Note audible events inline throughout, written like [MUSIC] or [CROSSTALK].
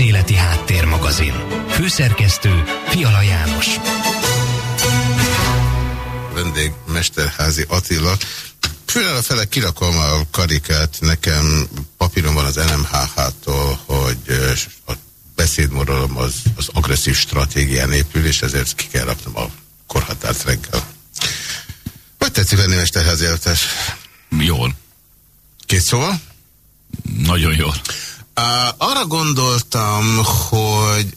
Közéleti Háttérmagazin. Főszerkesztő Fiala János. Vendég Mesterházi Attila. Főleg fele kirakom a karikát, nekem papíron van az NMHH-tól, hogy a beszédmoralom az, az agresszív stratégián épül, és ezért ki kell raknom a korhatárt reggel. Hogy tetszik lenni Mesterházi? Jól. Két szóval? Nagyon jól. Uh, arra gondoltam, hogy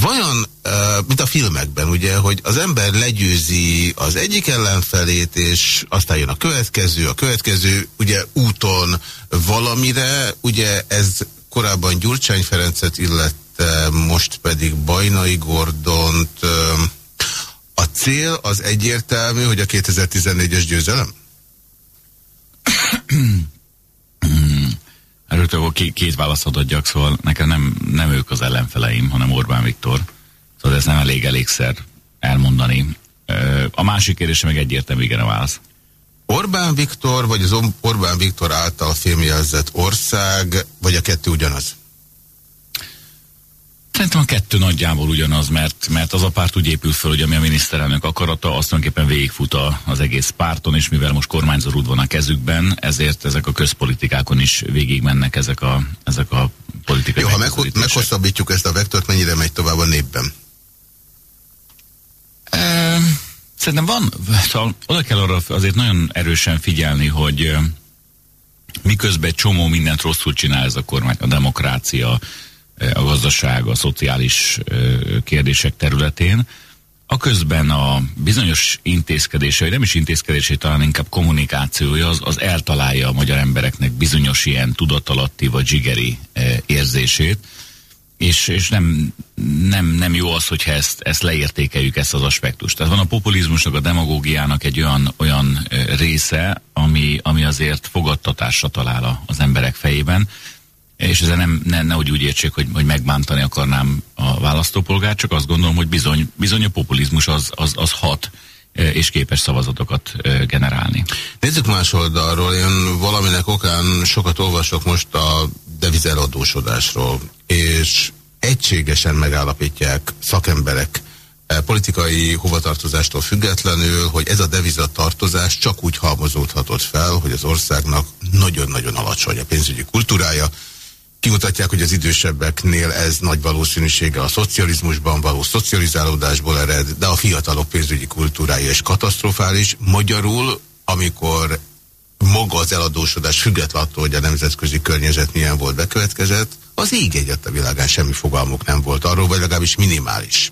vajon, uh, mint a filmekben, ugye, hogy az ember legyőzi az egyik ellenfelét, és aztán jön a következő, a következő, ugye úton valamire, ugye ez korábban Gyurcsány Ferencet illette, most pedig Bajnai Gordont. A cél az egyértelmű, hogy a 2014-es győzelem? [CLEARS THROAT] Erről két, két válaszot adjak, szóval nekem nem, nem ők az ellenfeleim, hanem Orbán Viktor. Szóval ez nem elég elégszer elmondani. A másik kérdése meg egyértelmű igen a válasz. Orbán Viktor, vagy az Orbán Viktor által fémjelzett ország, vagy a kettő ugyanaz? Szerintem a kettő nagyjából ugyanaz, mert, mert az a párt úgy épül föl, hogy ami a miniszterelnök akarata, azt tulajdonképpen végigfut az egész párton, és mivel most kormányzó rúd van a kezükben, ezért ezek a közpolitikákon is végig mennek ezek a, ezek a politikai Jó, ha meg, meghosszabbítjuk ezt a vektort, mennyire megy tovább a népben? E, szerintem van, szóval oda kell arra azért nagyon erősen figyelni, hogy miközben csomó mindent rosszul csinál ez a kormány, a demokrácia, a gazdaság, a szociális kérdések területén, a közben a bizonyos intézkedése, vagy nem is intézkedése, talán inkább kommunikációja, az, az eltalálja a magyar embereknek bizonyos ilyen tudatalatti vagy zsigeri érzését, és, és nem, nem, nem jó az, hogyha ezt, ezt leértékeljük, ezt az aspektust. Tehát van a populizmusnak, a demagógiának egy olyan, olyan része, ami, ami azért fogadtatásra talál az emberek fejében, és ezzel nem, ne, nehogy úgy értsék, hogy, hogy megbántani akarnám a választópolgárt, csak azt gondolom, hogy bizony, bizony a populizmus az, az, az hat e, és képes szavazatokat e, generálni. Nézzük más oldalról, én valaminek okán sokat olvasok most a devizeladósodásról, és egységesen megállapítják szakemberek e, politikai hovatartozástól függetlenül, hogy ez a devizatartozás csak úgy halmozódhatott fel, hogy az országnak nagyon-nagyon alacsony a pénzügyi kultúrája, Kimutatják, hogy az idősebbeknél ez nagy valószínűsége a szocializmusban való szocializálódásból ered, de a fiatalok pénzügyi kultúrája is katasztrofális. Magyarul, amikor maga az eladósodás független attól, hogy a nemzetközi környezet milyen volt bekövetkezett, az ég egyet a világán semmi fogalmuk nem volt arról, vagy legalábbis minimális,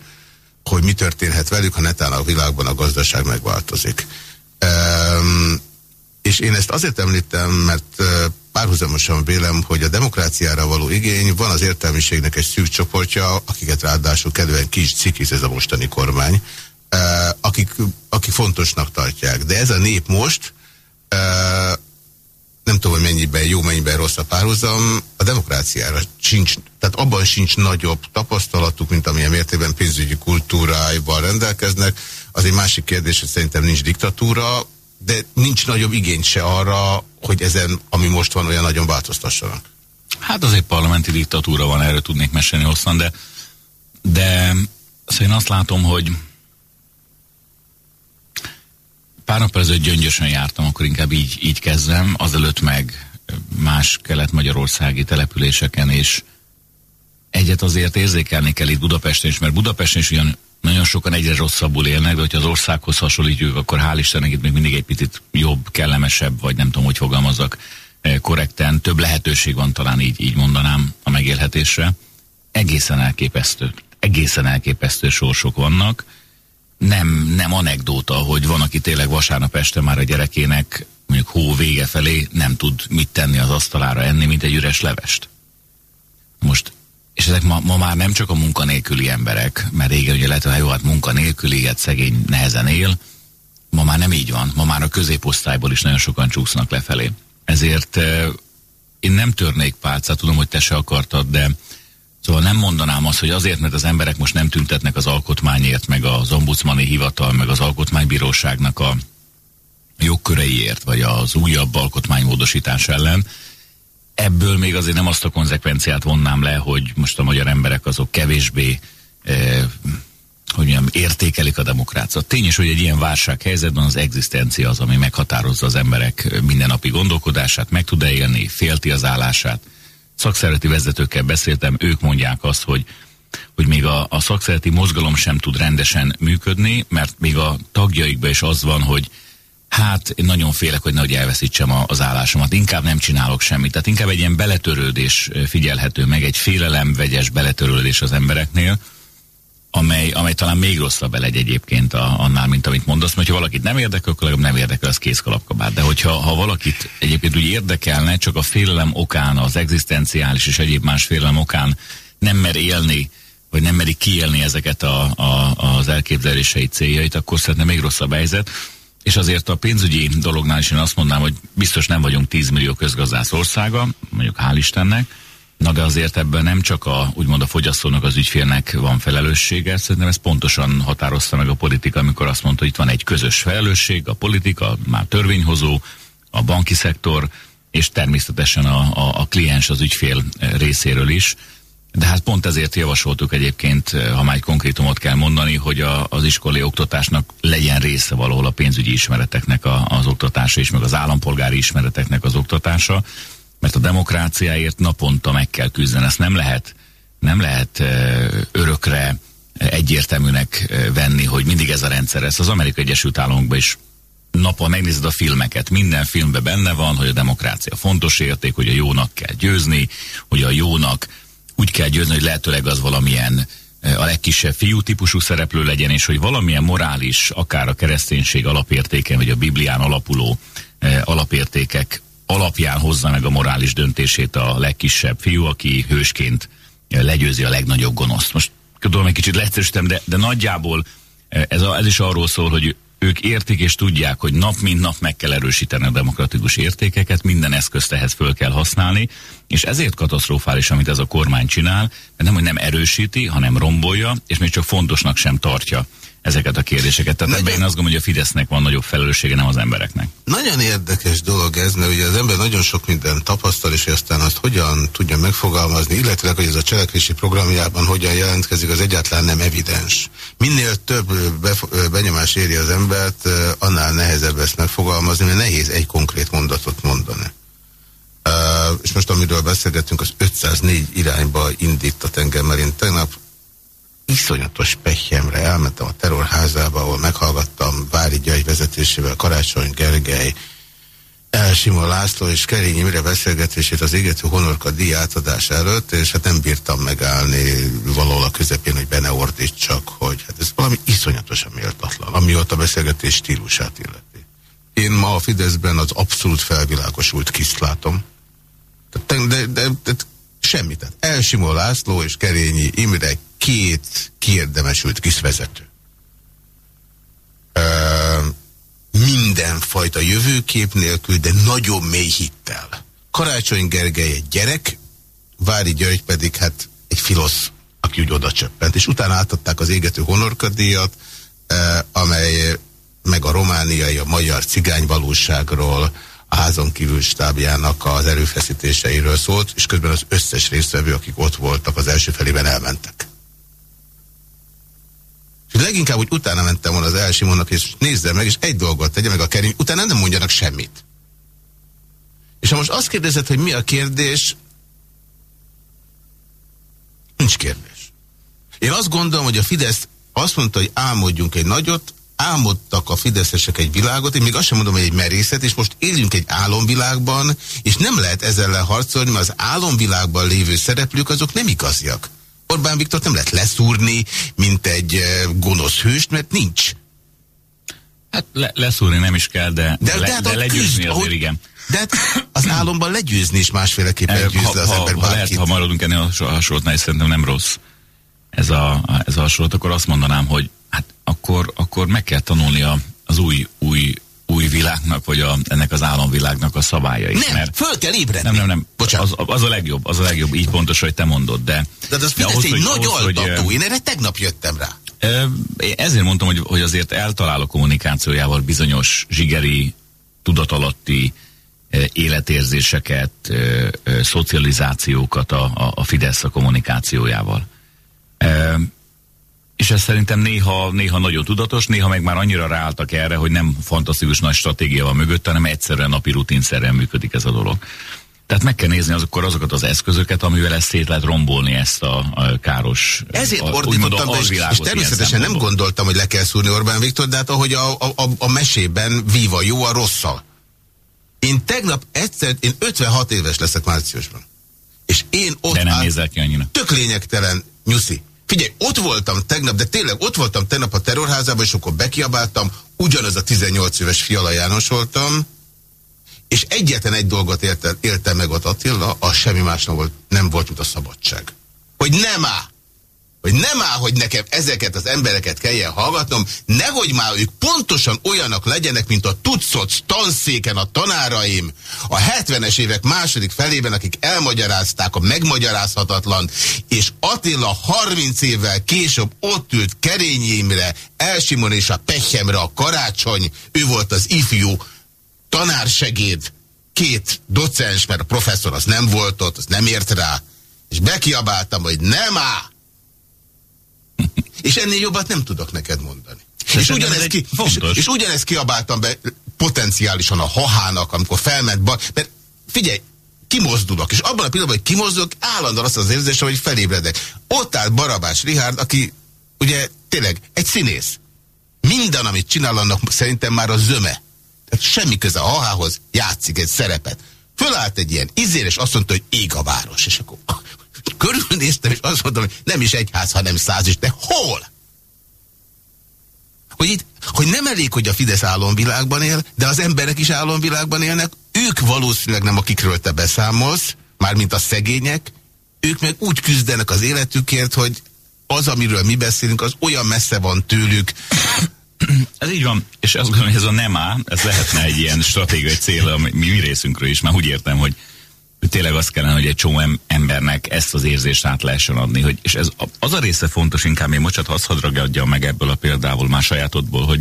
hogy mi történhet velük, ha netán a világban a gazdaság megváltozik. Um, és én ezt azért említem, mert párhuzamosan vélem, hogy a demokráciára való igény van az értelmiségnek egy szűk csoportja, akiket ráadásul kedven kis cikiz ez a mostani kormány, akik, akik fontosnak tartják. De ez a nép most, nem tudom, hogy mennyiben jó, mennyiben rossz a párhuzam, a demokráciára sincs, tehát abban sincs nagyobb tapasztalatuk, mint amilyen mértékben pénzügyi kultúráival rendelkeznek. Az egy másik kérdés, hogy szerintem nincs diktatúra, de nincs nagyobb igény se arra, hogy ezen, ami most van, olyan nagyon változtassanak. Hát azért parlamenti diktatúra van, erről tudnék mesélni hosszan, de, de szóval én azt látom, hogy pár nap ezelőtt gyöngyösen jártam, akkor inkább így, így kezdem, azelőtt meg más kelet-magyarországi településeken, és egyet azért érzékelni kell itt Budapesten is, mert Budapesten is ugyan nagyon sokan egyre rosszabbul élnek, de hogyha az országhoz hasonlítjuk, akkor hál' Istennek itt még mindig egy picit jobb, kellemesebb, vagy nem tudom, hogy fogalmazok eh, korrekten, több lehetőség van talán így, így mondanám a megélhetésre. Egészen elképesztő, egészen elképesztő sorsok vannak. Nem, nem anekdóta, hogy van, aki tényleg vasárnap este már a gyerekének mondjuk hó vége felé nem tud mit tenni az asztalára enni, mint egy üres levest. Most és ezek ma, ma már nem csak a munkanélküli emberek, mert régen ugye lehet, hogy jó, hát munkanélküli, hát szegény nehezen él, ma már nem így van, ma már a középosztályból is nagyon sokan csúsznak lefelé. Ezért eh, én nem törnék pálcát, tudom, hogy te se akartad, de szóval nem mondanám azt, hogy azért, mert az emberek most nem tüntetnek az alkotmányért, meg az ombudsmani hivatal, meg az alkotmánybíróságnak a jogköreiért, vagy az újabb alkotmánymódosítás ellen, ebből még azért nem azt a konzekvenciát vonnám le, hogy most a magyar emberek azok kevésbé eh, hogy mondjam, értékelik a demokráciát. Tény is, hogy egy ilyen válsághelyzetben az egzisztencia az, ami meghatározza az emberek mindennapi gondolkodását, meg tud-e élni, félti az állását. Szakszereti vezetőkkel beszéltem, ők mondják azt, hogy hogy még a, a szakszereti mozgalom sem tud rendesen működni, mert még a tagjaikban is az van, hogy hát én nagyon félek, hogy nehogy elveszítsem az állásomat, inkább nem csinálok semmit. Tehát inkább egy ilyen beletörődés figyelhető meg, egy félelemvegyes beletörődés az embereknél, amely, amely talán még rosszabb elegy egyébként a, annál, mint amit mondasz, mert ha valakit nem érdekel, akkor nem érdekel, az kész kalapkabát. De hogyha ha valakit egyébként úgy érdekelne, csak a félelem okán, az egzisztenciális és egyéb más félelem okán nem mer élni, vagy nem meri kiélni ezeket a, a, az elképzelései céljait, akkor szerintem még rosszabb helyzet. És azért a pénzügyi dolognál is én azt mondanám, hogy biztos nem vagyunk 10 millió közgazdász országa, mondjuk hál' Istennek, Na de azért ebben nem csak a, úgymond a fogyasztónak, az ügyfélnek van felelőssége, szerintem ez pontosan határozta meg a politika, amikor azt mondta, hogy itt van egy közös felelősség, a politika, már törvényhozó, a banki szektor, és természetesen a, a, a kliens, az ügyfél részéről is. De hát pont ezért javasoltuk egyébként, ha már egy konkrétumot kell mondani, hogy a, az iskolai oktatásnak legyen része valahol a pénzügyi ismereteknek a, az oktatása, és meg az állampolgári ismereteknek az oktatása mert a demokráciáért naponta meg kell küzdeni. Ezt nem lehet, nem lehet örökre egyértelműnek venni, hogy mindig ez a rendszer. Ezt az Amerikai Egyesült Államokban is napon megnézed a filmeket, minden filmben benne van, hogy a demokrácia fontos érték, hogy a jónak kell győzni, hogy a jónak úgy kell győzni, hogy lehetőleg az valamilyen a legkisebb fiú típusú szereplő legyen, és hogy valamilyen morális, akár a kereszténység alapértéken, vagy a Biblián alapuló alapértékek alapján hozza meg a morális döntését a legkisebb fiú, aki hősként legyőzi a legnagyobb gonoszt. Most tudom, egy kicsit leegyszerűsítem, de, de nagyjából eh, ez, a, ez is arról szól, hogy ők értik és tudják, hogy nap mint nap meg kell erősíteni a demokratikus értékeket, minden eszközt ehhez föl kell használni, és ezért katasztrofális, amit ez a kormány csinál, mert nem, hogy nem erősíti, hanem rombolja, és még csak fontosnak sem tartja ezeket a kérdéseket. Tehát nagyon, ebben én azt gondolom, hogy a Fidesznek van nagyobb felelőssége, nem az embereknek. Nagyon érdekes dolog ez, mert ugye az ember nagyon sok minden tapasztal, és aztán azt hogyan tudja megfogalmazni, illetve hogy ez a cselekvési programjában hogyan jelentkezik, az egyáltalán nem evidens. Minél több benyomás éri az embert, annál nehezebb ezt megfogalmazni, mert nehéz egy konkrét mondatot mondani. Uh, és most amiről beszélgetünk, az 504 irányba indít a tenger, mert én tegnap iszonyatos pehjemre elmentem a terrorházába, ahol meghallgattam Vári Gyaj vezetésével Karácsony Gergely, Elsimon László és Kerényi Mire beszélgetését az égető honorka díj átadás előtt, és hát nem bírtam megállni valahol a közepén, hogy benne csak, hogy hát ez valami iszonyatosan méltatlan, amióta a beszélgetés stílusát illeti. Én ma a Fideszben az abszolút felvilágosult kiszt látom. De, de, de, de semmit. Tehát Elsimon László és Kerényi Imre két kiérdemesült kisvezető. Uh, mindenfajta jövőkép nélkül, de nagyon mély hittel. Karácsony Gergely egy gyerek, Vári György pedig hát egy filosz, aki úgy oda csöppent. És utána átadták az égető honorkadíjat, amely meg a romániai, a magyar cigányvalóságról, a házon kívül stábjának az erőfeszítéseiről szólt, és közben az összes résztvevő, akik ott voltak az első felében elmentek. És leginkább úgy utána mentem volna az Elsimonnak, és nézze meg, és egy dolgot tegye meg a Kerim, utána nem mondjanak semmit. És ha most azt kérdezed, hogy mi a kérdés, nincs kérdés. Én azt gondolom, hogy a Fidesz azt mondta, hogy álmodjunk egy nagyot, álmodtak a fideszesek egy világot, én még azt sem mondom, hogy egy merészet, és most élünk egy álomvilágban, és nem lehet ezzel harcolni, mert az álomvilágban lévő szereplők azok nem igaziak. Orbán Viktor nem lehet leszúrni, mint egy eh, gonosz hőst, mert nincs. Hát le, leszúrni nem is kell, de, de, le, de, hát de legyőzni küzd, azért, ahogy, igen. De hát az álomban legyőzni is másféleképpen eh, győzni az ember ha, lehet, ha maradunk ennél a hasonlatnál, és szerintem nem rossz ez a, ez a hasonlat, akkor azt mondanám, hogy hát akkor, akkor meg kell tanulni a, az új, új új világnak, vagy a, ennek az álomvilágnak a szabályait. Nem, mert föl kell ébredni. Nem, nem, nem. Az, az, a legjobb, az a legjobb, így pontos, hogy te mondod, de... De az de ahhoz, egy hogy, nagy ahhoz, altató, hogy, én erre tegnap jöttem rá. Ezért mondtam, hogy, hogy azért eltalál a kommunikációjával bizonyos zsigeri, tudatalatti életérzéseket, szocializációkat a, a, a Fidesz a kommunikációjával. És ez szerintem néha, néha nagyon tudatos, néha meg már annyira ráálltak erre, hogy nem fantasztikus nagy stratégia van mögött, hanem egyszerűen napi rutinszerűen működik ez a dolog. Tehát meg kell nézni azokkor azokat az eszközöket, amivel ezt szét lehet rombolni ezt a, a káros Ezért a, ordítottam be, és, és természetesen nem gondoltam, hogy le kell szúrni Orbán Viktor, de hát ahogy a, a, a, a mesében víva jó a rosszal. Én tegnap egyszer, én 56 éves leszek márciusban. És én ott De nem nézel ki annyira. Tök lényegtelen, nyuszi. Figyelj, ott voltam tegnap, de tényleg ott voltam tegnap a terrorházában, és akkor bekiabáltam, ugyanaz a 18 éves Fiala János voltam, és egyetlen egy dolgot élte, élte meg ott Attila, az semmi más nem volt, nem volt, mint a szabadság. Hogy nem áll! Hogy nem áll, hogy nekem ezeket az embereket kelljen hallgatnom, nehogy már ők pontosan olyanak legyenek, mint a tudszoc tanszéken a tanáraim a 70-es évek második felében, akik elmagyarázták a megmagyarázhatatlan, és Attila 30 évvel később ott ült Kerényémre, Elsimon és a Pechemre a karácsony, ő volt az ifjú tanársegéd, két docens, mert a professzor az nem volt ott, az nem ért rá, és bekiabáltam, hogy nem áll, és ennél jobbat nem tudok neked mondani. és ugyanezt, ki, és, és ugyanezt kiabáltam be potenciálisan a hahának, amikor felment ba, mert figyelj, kimozdulok, és abban a pillanatban, hogy kimozdulok, állandóan azt az érzésem, hogy felébredek. Ott áll Barabás Rihárd, aki ugye tényleg egy színész. Minden, amit csinál, annak szerintem már a zöme. Tehát semmi köze a hahához, játszik egy szerepet. Fölállt egy ilyen izér, és azt mondta, hogy ég a város. És akkor körülnéztem, és azt mondtam, hogy nem is egy ház, hanem száz is, de hol? Hogy, itt, hogy nem elég, hogy a Fidesz álomvilágban él, de az emberek is álomvilágban élnek, ők valószínűleg nem akikről te beszámolsz, mármint a szegények, ők meg úgy küzdenek az életükért, hogy az, amiről mi beszélünk, az olyan messze van tőlük. Ez így van, és azt gondolom, hogy ez a nem á, ez lehetne egy ilyen stratégiai cél mi, mi részünkről is, már úgy értem, hogy tényleg az kellene, hogy egy csomó embernek ezt az érzést át lehessen adni. Hogy, és ez az a része fontos, inkább még mocsat hadd hadd meg ebből a példából, már sajátodból, hogy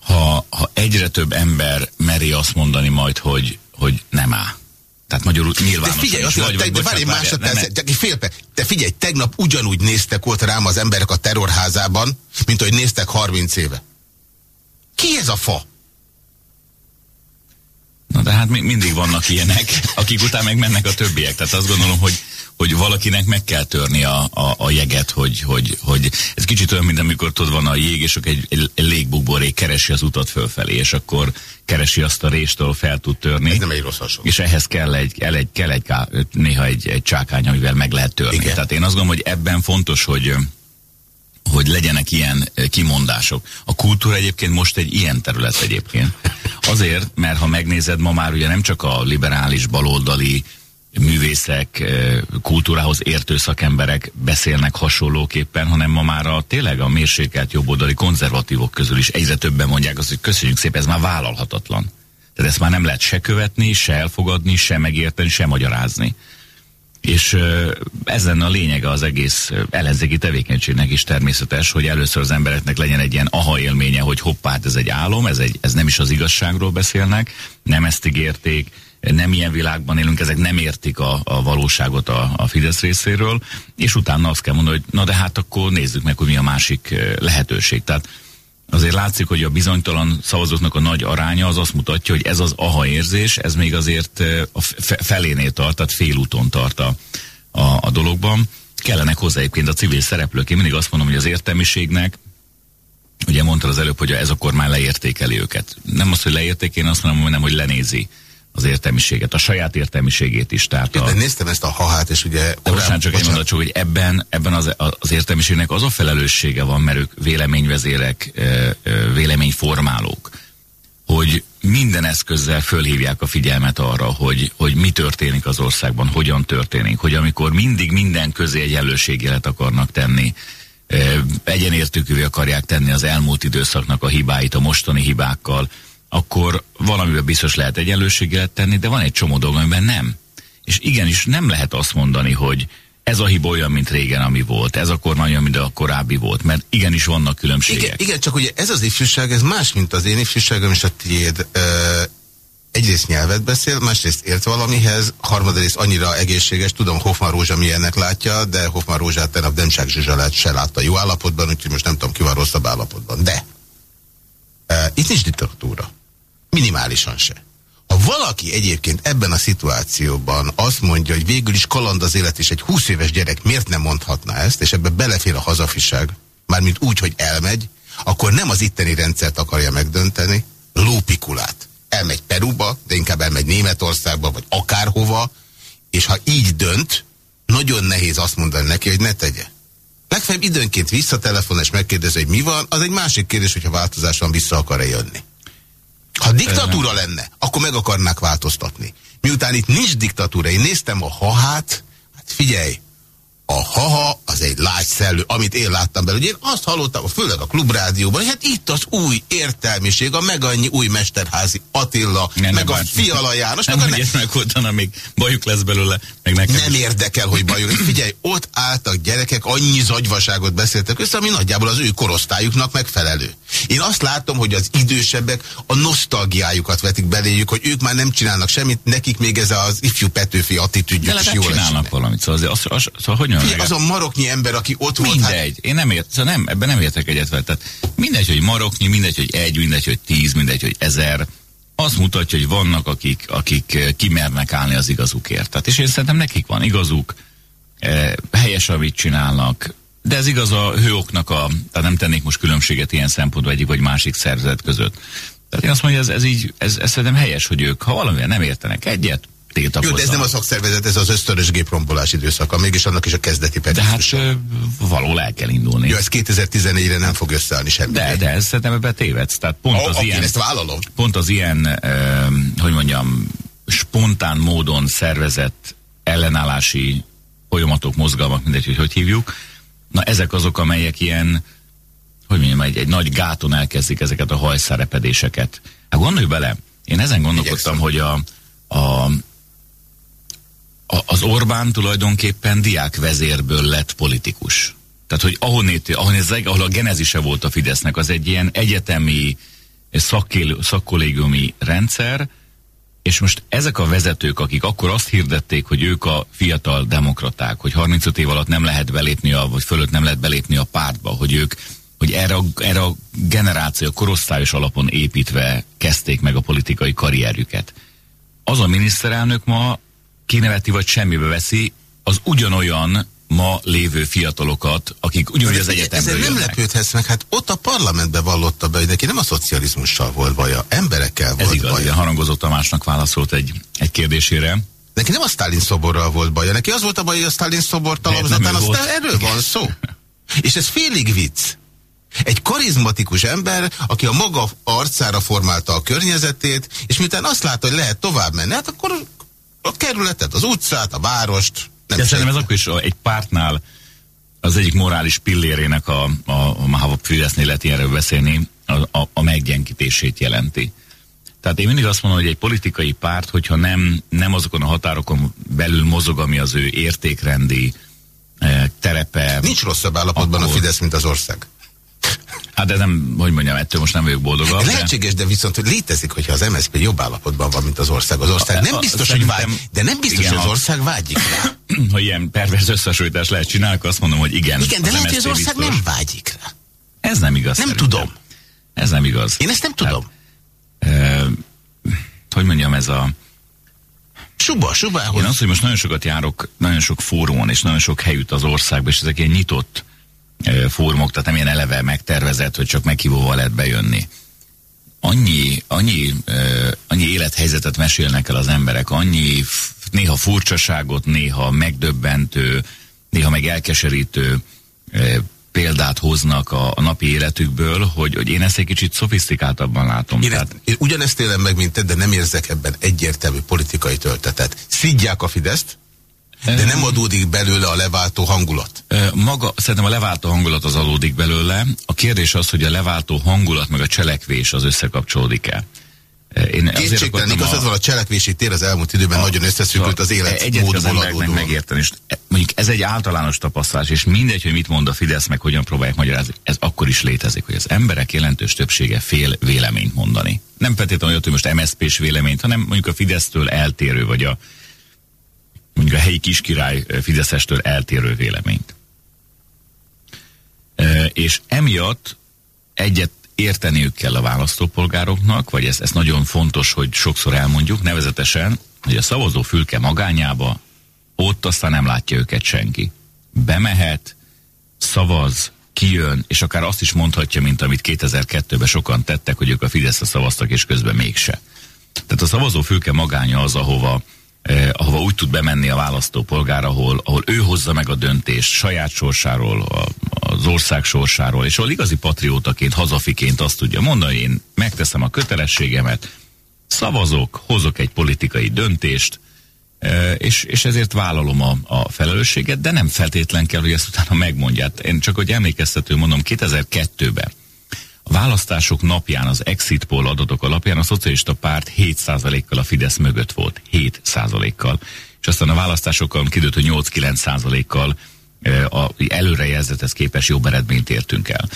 ha, ha egyre több ember meri azt mondani majd, hogy, hogy nem áll. Tehát magyarul nyilván. De figyelj, azt vagy, te, de várj másodperc, csak fél perc. Te figyelj, tegnap ugyanúgy néztek ott rám az emberek a terrorházában, mint hogy néztek 30 éve. Ki ez a fa? Na de hát mindig vannak ilyenek, [LAUGHS] akik után meg mennek a többiek. Tehát azt gondolom, hogy, hogy valakinek meg kell törni a, a, a jeget, hogy, hogy, hogy ez kicsit olyan, mint amikor tudod, van a jég, és egy, egy, légbukborék keresi az utat fölfelé, és akkor keresi azt a ahol fel tud törni. Ez nem egy rossz hasonló. És ehhez kell egy, kell egy, kell egy néha egy, egy csákány, amivel meg lehet törni. Igen. Tehát én azt gondolom, hogy ebben fontos, hogy hogy legyenek ilyen kimondások. A kultúra egyébként most egy ilyen terület egyébként. Azért, mert ha megnézed, ma már ugye nem csak a liberális, baloldali művészek, kultúrához értő szakemberek beszélnek hasonlóképpen, hanem ma már a tényleg a mérsékelt jobboldali konzervatívok közül is egyre többen mondják azt, hogy köszönjük szépen, ez már vállalhatatlan. Tehát ezt már nem lehet se követni, se elfogadni, se megérteni, se magyarázni. És ez lenne a lényege az egész ellenzéki tevékenységnek is természetes, hogy először az embereknek legyen egy ilyen aha élménye, hogy hoppát, ez egy álom, ez, egy, ez nem is az igazságról beszélnek, nem ezt ígérték, nem ilyen világban élünk, ezek nem értik a, a valóságot a, a Fidesz részéről, és utána azt kell mondani, hogy na de hát akkor nézzük meg, hogy mi a másik lehetőség. Tehát azért látszik, hogy a bizonytalan szavazóknak a nagy aránya az azt mutatja, hogy ez az aha érzés, ez még azért a felénél tart, tehát félúton tart a, a, a dologban. Kellenek hozzá egyébként a civil szereplők. Én mindig azt mondom, hogy az értelmiségnek, ugye mondtad az előbb, hogy ez a kormány leértékeli őket. Nem az, hogy leérték, én azt mondom, hogy nem, hogy lenézi az értelmiséget, a saját értelmiségét is. Tehát a... néztem ezt a hahát, és ugye... De bocsánat, csak egy mondat, hogy ebben, ebben az, az értelmiségnek az a felelőssége van, mert ők véleményvezérek, véleményformálók, hogy minden eszközzel fölhívják a figyelmet arra, hogy, hogy mi történik az országban, hogyan történik, hogy amikor mindig minden közé egy előségjelet akarnak tenni, egyenértőkűvé akarják tenni az elmúlt időszaknak a hibáit a mostani hibákkal, akkor valamiben biztos lehet egyenlőséget tenni, de van egy csomó dolog, amiben nem. És igenis nem lehet azt mondani, hogy ez a hiba olyan, mint régen, ami volt, ez a kormány olyan, mint a korábbi volt, mert igenis vannak különbségek. Igen, igen, csak ugye ez az ifjúság, ez más, mint az én ifjúságom és a tiéd. egyrészt nyelvet beszél, másrészt ért valamihez, harmadrészt annyira egészséges, tudom Hoffman Rózsa milyennek látja, de Hoffman Rózsát tegnap Demcsák Zsuzsa se látta jó állapotban, úgyhogy most nem tudom ki van rosszabb állapotban. De uh, itt nincs diktatúra. Minimálisan se. Ha valaki egyébként ebben a szituációban azt mondja, hogy végül is kaland az élet, és egy 20 éves gyerek miért nem mondhatná ezt, és ebbe belefér a hazafiság, mármint úgy, hogy elmegy, akkor nem az itteni rendszert akarja megdönteni, lópikulát. Elmegy Peruba, de inkább elmegy Németországba, vagy akárhova, és ha így dönt, nagyon nehéz azt mondani neki, hogy ne tegye. Legfeljebb időnként visszatelefon és megkérdezi, hogy mi van, az egy másik kérdés, hogyha változás van, vissza akar-e jönni. Ha diktatúra lenne, akkor meg akarnák változtatni. Miután itt nincs diktatúra, én néztem a hahát, hát figyelj, a haha az egy lágy szellő, amit én láttam belőle. Én azt hallottam, főleg a klubrádióban, hogy hát itt az új értelmiség, a meg annyi új mesterházi Attila, nem, meg nem, a Fiala János. Nem, meg a meg utána még bajuk lesz belőle, meg nekem Nem is. érdekel, hogy bajuk. [CLEARS THROAT] Figyelj, ott álltak gyerekek, annyi zagyvaságot beszéltek össze, ami nagyjából az ő korosztályuknak megfelelő. Én azt látom, hogy az idősebbek a nosztalgiájukat vetik beléjük, hogy ők már nem csinálnak semmit, nekik még ez az ifjú Petőfi attitűdjük is jól csinálnak valamit, szóval, az, az, az, szóval hogy Figyelj, az a maroknyi ember, aki ott mindegy. volt. Mindegy. Hát... Én nem ért, szóval nem, ebben nem értek egyet vele. Tehát mindegy, hogy maroknyi, mindegy, hogy egy, mindegy, hogy tíz, mindegy, hogy ezer. Azt mutatja, hogy vannak, akik, akik eh, kimernek állni az igazukért. Tehát, és én szerintem nekik van igazuk, eh, helyes, amit csinálnak, de ez igaz a hőoknak a, tehát nem tennék most különbséget ilyen szempontból egyik vagy másik szervezet között. Tehát én azt mondom, hogy ez, ez így, ez, ez szerintem helyes, hogy ők, ha valamivel nem értenek egyet, Jó, de ez nem a szakszervezet, ez az ösztönös géprombolás időszaka, mégis annak is a kezdeti peticius. De hát való el kell indulni. Jó, ez 2014-re nem fog összeállni semmi. De, de ez szerintem ebben tévedsz. Tehát pont oh, az okay, ilyen, ezt vállalom. Pont az ilyen, eh, hogy mondjam, spontán módon szervezett ellenállási folyamatok, mozgalmak, mindegy, hogy hogy hívjuk. Na ezek azok, amelyek ilyen, hogy mondjam, egy, egy nagy gáton elkezdik ezeket a hajszárepedéseket. Hát gondolj bele, én ezen gondolkodtam, Igyekszem. hogy a, a az Orbán tulajdonképpen diák vezérből lett politikus. Tehát, hogy ahonnét, ez, ahol a genezise volt a Fidesznek, az egy ilyen egyetemi, szakkollégiumi rendszer, és most ezek a vezetők, akik akkor azt hirdették, hogy ők a fiatal demokraták, hogy 35 év alatt nem lehet belépni, a, vagy fölött nem lehet belépni a pártba, hogy ők, hogy erre a, erre a generáció, korosztályos alapon építve kezdték meg a politikai karrierjüket. Az a miniszterelnök ma kineveti vagy semmibe veszi az ugyanolyan ma lévő fiatalokat, akik ugyanúgy az egyetemből Ezzel nem lepődhetsz meg, hát ott a parlamentbe vallotta be, hogy neki nem a szocializmussal volt baja, emberekkel volt Ez igaz, baja. Harangozó Tamásnak válaszolt egy, egy kérdésére. Neki nem a Stalin szoborral volt baja, neki az volt a baj, hogy a Stalin szobor talapzatán, aztán erről van szó. És ez félig vicc. Egy karizmatikus ember, aki a maga arcára formálta a környezetét, és miután azt látta, hogy lehet tovább menni, hát akkor a kerületet, az utcát, a várost. Nem De szerintem ez akkor is egy pártnál az egyik morális pillérének a, a, a ha Fidesznél lehet ilyenről beszélni, a, a, a meggyenkítését jelenti. Tehát én mindig azt mondom, hogy egy politikai párt, hogyha nem, nem azokon a határokon belül mozog, ami az ő értékrendi eh, terepe. Nincs rosszabb állapotban akkor... a Fidesz, mint az ország. Hát de nem, hogy mondjam, ettől most nem vagyok boldogabb. Lehetséges, de viszont hogy létezik, hogyha az MSZP jobb állapotban van, mint az ország. Az ország nem biztos, hogy vágy, de nem biztos, igen, hogy az ország vágyik rá. [CLEARS THROAT] Ha ilyen pervers összesújtás lehet csinálni, akkor azt mondom, hogy igen. Igen, de lehet, hogy az ország biztos. nem vágyik rá. Ez nem igaz. Nem szerintem. tudom. Ez nem igaz. Én ezt nem tudom. Hát, e, hogy mondjam, ez a... Suba, subához. Én azt, hogy most nagyon sokat járok, nagyon sok fórumon, és nagyon sok helyütt az országban, és ezek ilyen nyitott fórumok, tehát nem ilyen eleve megtervezett, hogy csak meghívóval lehet bejönni. Annyi, annyi, annyi élethelyzetet mesélnek el az emberek, annyi néha furcsaságot, néha megdöbbentő, néha meg elkeserítő példát hoznak a, a napi életükből, hogy, hogy én ezt egy kicsit szofisztikáltabban látom. Én, Tehát... én ugyanezt élem meg, mint te, de nem érzek ebben egyértelmű politikai töltetet. Szidják a Fideszt, de nem adódik belőle a leváltó hangulat? Maga, szerintem a leváltó hangulat az adódik belőle. A kérdés az, hogy a leváltó hangulat meg a cselekvés az összekapcsolódik-e. Én Kétségtelen igazad van, a cselekvési tér az elmúlt időben a, nagyon összeszűkült az életmódból adódóan. megérteni, és e- mondjuk ez egy általános tapasztalás, és mindegy, hogy mit mond a Fidesz, meg hogyan próbálják magyarázni, ez akkor is létezik, hogy az emberek jelentős többsége fél véleményt mondani. Nem feltétlenül olyat, hogy most MSZP-s véleményt, hanem mondjuk a Fidesztől eltérő, vagy a mondjuk a helyi kiskirály Fideszestől eltérő véleményt. És emiatt egyet érteniük kell a választópolgároknak, vagy ez, ez nagyon fontos, hogy sokszor elmondjuk, nevezetesen, hogy a szavazó fülke magányába ott aztán nem látja őket senki. Bemehet, szavaz, kijön, és akár azt is mondhatja, mint amit 2002-ben sokan tettek, hogy ők a Fideszre szavaztak, és közben mégse. Tehát a szavazó fülke magánya az, ahova eh, ahova úgy tud bemenni a választópolgár, ahol, ahol ő hozza meg a döntést saját sorsáról, a, az ország sorsáról, és ahol igazi patriótaként, hazafiként azt tudja mondani, én megteszem a kötelességemet, szavazok, hozok egy politikai döntést, e, és, és ezért vállalom a, a felelősséget, de nem feltétlen kell, hogy ezt utána megmondját. Én csak, hogy emlékeztető mondom, 2002-ben a választások napján, az exit poll adatok alapján a szocialista párt 7%-kal a Fidesz mögött volt. 7%-kal. És aztán a választásokon kidőtt, hogy 8-9%-kal a előrejelzethez képest jobb eredményt értünk el.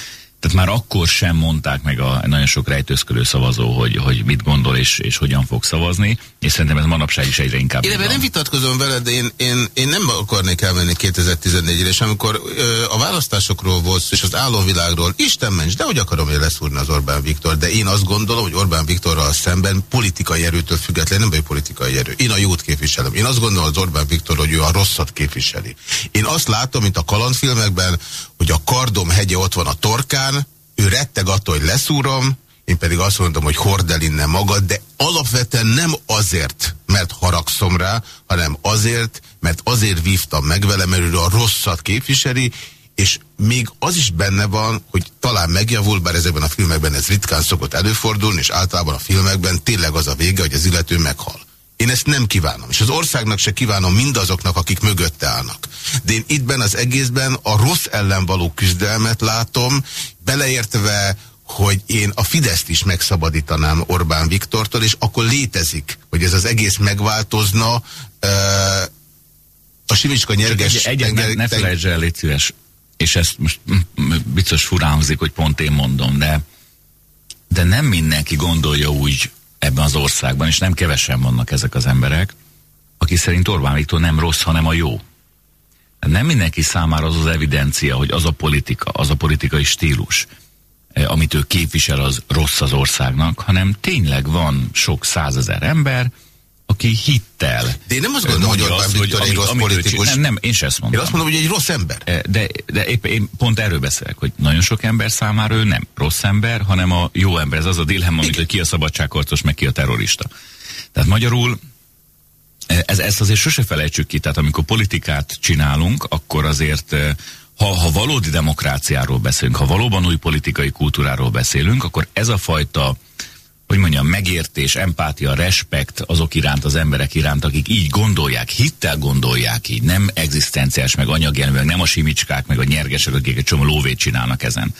Tehát már akkor sem mondták meg a nagyon sok rejtőzködő szavazó, hogy, hogy mit gondol és, és hogyan fog szavazni, és szerintem ez manapság is egyre inkább. Én nem vitatkozom veled, de én, én, én nem akarnék elmenni 2014-re, és amikor ö, a választásokról volt és az állóvilágról, Isten ments, de hogy akarom én leszúrni az Orbán Viktor, de én azt gondolom, hogy Orbán Viktorral szemben politikai erőtől független, nem vagy politikai erő. Én a jót képviselem. Én azt gondolom az Orbán Viktor, hogy ő a rosszat képviseli. Én azt látom, mint a kalandfilmekben, hogy a kardom hegye ott van a torkán, ő retteg attól, hogy leszúrom, én pedig azt mondom, hogy hord el innen magad, de alapvetően nem azért, mert haragszom rá, hanem azért, mert azért vívtam meg vele, mert ő a rosszat képviseli, és még az is benne van, hogy talán megjavul, bár ezekben a filmekben ez ritkán szokott előfordulni, és általában a filmekben tényleg az a vége, hogy az illető meghal. Én ezt nem kívánom, és az országnak se kívánom mindazoknak, akik mögötte állnak. De én ittben az egészben a rossz ellen való küzdelmet látom, beleértve, hogy én a Fideszt is megszabadítanám Orbán Viktortól, és akkor létezik, hogy ez az egész megváltozna. A Simicska nyerges... Egy, egyet ne, ne felejtsd el, légy szíves, és ezt most biztos furán hangzik, hogy pont én mondom, de, de nem mindenki gondolja úgy, ebben az országban, és nem kevesen vannak ezek az emberek, aki szerint Orbán Viktor nem rossz, hanem a jó. Nem mindenki számára az az evidencia, hogy az a politika, az a politikai stílus, eh, amit ő képvisel, az rossz az országnak, hanem tényleg van sok százezer ember, aki hittel. De én nem azt gondolom, hogy Orbán Viktor egy rossz politikus. Nem, nem, én sem ezt mondom. Én azt mondom, hogy egy rossz ember. Eh, de, de épp én pont erről beszélek, hogy nagyon sok ember számára ő nem rossz ember, hanem a jó ember. Ez az a dilemma, mint hogy ki a szabadságharcos, meg ki a terrorista. Tehát magyarul ez, ezt azért sose felejtsük ki, tehát amikor politikát csinálunk, akkor azért eh, ha, ha valódi demokráciáról beszélünk, ha valóban új politikai kultúráról beszélünk, akkor ez a fajta hogy mondjam, megértés, empátia, respekt azok iránt, az emberek iránt, akik így gondolják, hittel gondolják így, nem egzisztenciás, meg anyagjelműek, nem a simicskák, meg a nyergesek, akik egy csomó lóvét csinálnak ezen,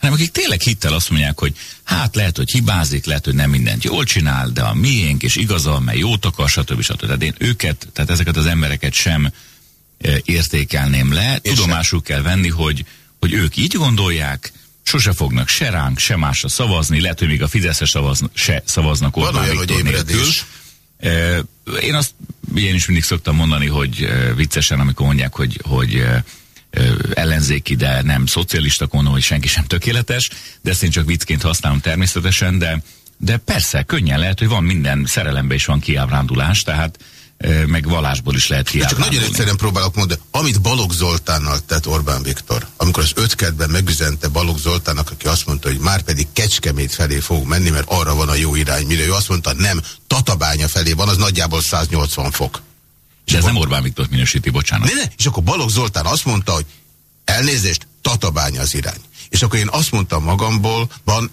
hanem akik tényleg hittel azt mondják, hogy hát lehet, hogy hibázik, lehet, hogy nem mindent jól csinál, de a miénk és igazal, mert jót akar, stb. stb. Tehát én őket, tehát ezeket az embereket sem e, értékelném le, és tudomásul kell venni, hogy, hogy ők így gondolják, sose fognak se ránk, se másra szavazni, lehet, hogy még a Fideszre szavaz, se szavaznak Orbán Viktor nélkül. Én azt, én is mindig szoktam mondani, hogy viccesen, amikor mondják, hogy, hogy ellenzéki, de nem szocialista mondom, hogy senki sem tökéletes, de ezt én csak viccként használom természetesen, de, de persze, könnyen lehet, hogy van minden szerelemben is van kiábrándulás, tehát meg valásból is lehet hiába. Csak nagyon egyszerűen próbálok mondani, amit Balogh Zoltánnal tett Orbán Viktor, amikor az ötkedben megüzente Balogh Zoltánnak, aki azt mondta, hogy már pedig Kecskemét felé fog menni, mert arra van a jó irány, mire ő azt mondta, nem, Tatabánya felé van, az nagyjából 180 fok. És ez nem Orbán Viktor minősíti, bocsánat. Ne, ne, és akkor Balogh Zoltán azt mondta, hogy elnézést, Tatabánya az irány. És akkor én azt mondtam magamból, van,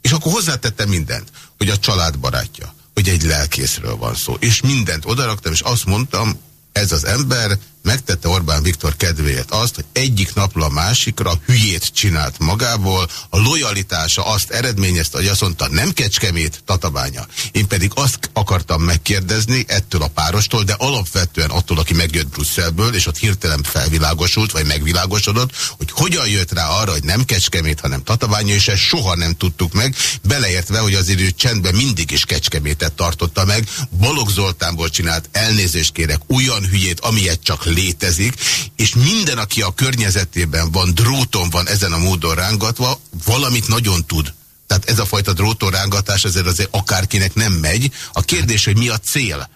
és akkor hozzátettem mindent, hogy a család barátja, hogy egy lelkészről van szó. És mindent odaraktam, és azt mondtam, ez az ember megtette Orbán Viktor kedvéért azt, hogy egyik napra a másikra hülyét csinált magából, a lojalitása azt eredményezte, hogy azt mondta, nem kecskemét, tatabánya. Én pedig azt akartam megkérdezni ettől a párostól, de alapvetően attól, aki megjött Brüsszelből, és ott hirtelen felvilágosult, vagy megvilágosodott, hogy hogyan jött rá arra, hogy nem kecskemét, hanem tatabánya, és ezt soha nem tudtuk meg, beleértve, hogy azért ő csendben mindig is kecskemétet tartotta meg. Balogh Zoltánból csinált elnézést kérek olyan hülyét, amilyet csak létezik, és minden, aki a környezetében van, dróton van ezen a módon rángatva, valamit nagyon tud. Tehát ez a fajta dróton rángatás azért azért akárkinek nem megy. A kérdés, hogy mi a cél?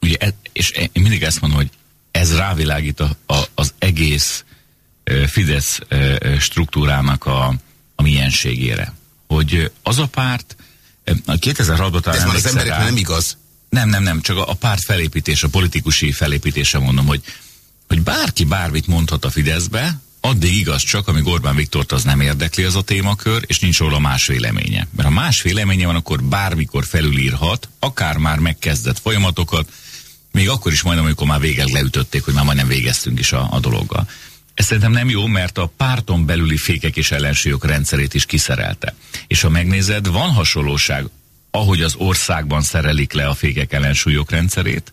Ugye, e- és én mindig ezt mondom, hogy ez rávilágít a, a, az egész Fidesz struktúrának a, a mienségére. Hogy az a párt, a 2006-ban talán... Ez már az embereknek nem igaz. Nem, nem, nem, csak a, a párt felépítése, a politikusi felépítése mondom, hogy, hogy bárki bármit mondhat a Fideszbe, addig igaz csak, amíg Orbán Viktort az nem érdekli az a témakör, és nincs róla más véleménye. Mert ha más véleménye van, akkor bármikor felülírhat, akár már megkezdett folyamatokat, még akkor is majdnem, amikor már végig leütötték, hogy már majdnem végeztünk is a, a dologgal. Ez szerintem nem jó, mert a párton belüli fékek és ellensúlyok rendszerét is kiszerelte. És ha megnézed, van hasonlóság, ahogy az országban szerelik le a fékek ellensúlyok rendszerét,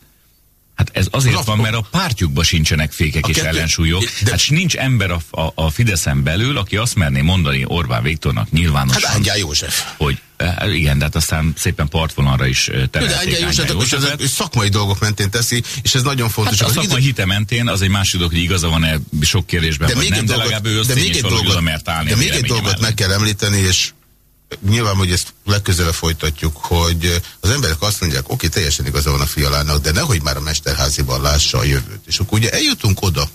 Hát ez azért van, mert a pártjukban sincsenek fékek a és kettő, ellensúlyok. De... Hát nincs ember a, a, a Fideszen belül, aki azt merné mondani Orbán Viktornak nyilvánosan. Hát József. Hogy eh, igen, de hát aztán szépen partvonalra is terelték. De Ángyá József, József. Ez szakmai dolgok mentén teszi, és ez nagyon fontos. Hát a szakmai hite mentén az egy másik dolog, hogy igaza van-e sok kérdésben, de vagy még nem, dolgot, de legalább ő de még egy dolgot, mert állni De még egy dolgot meg kell említeni, és nyilván, hogy ezt legközelebb folytatjuk, hogy az emberek azt mondják, oké, teljesen igaza van a fialának, de nehogy már a Mesterháziban lássa a jövőt. És akkor ugye eljutunk oda,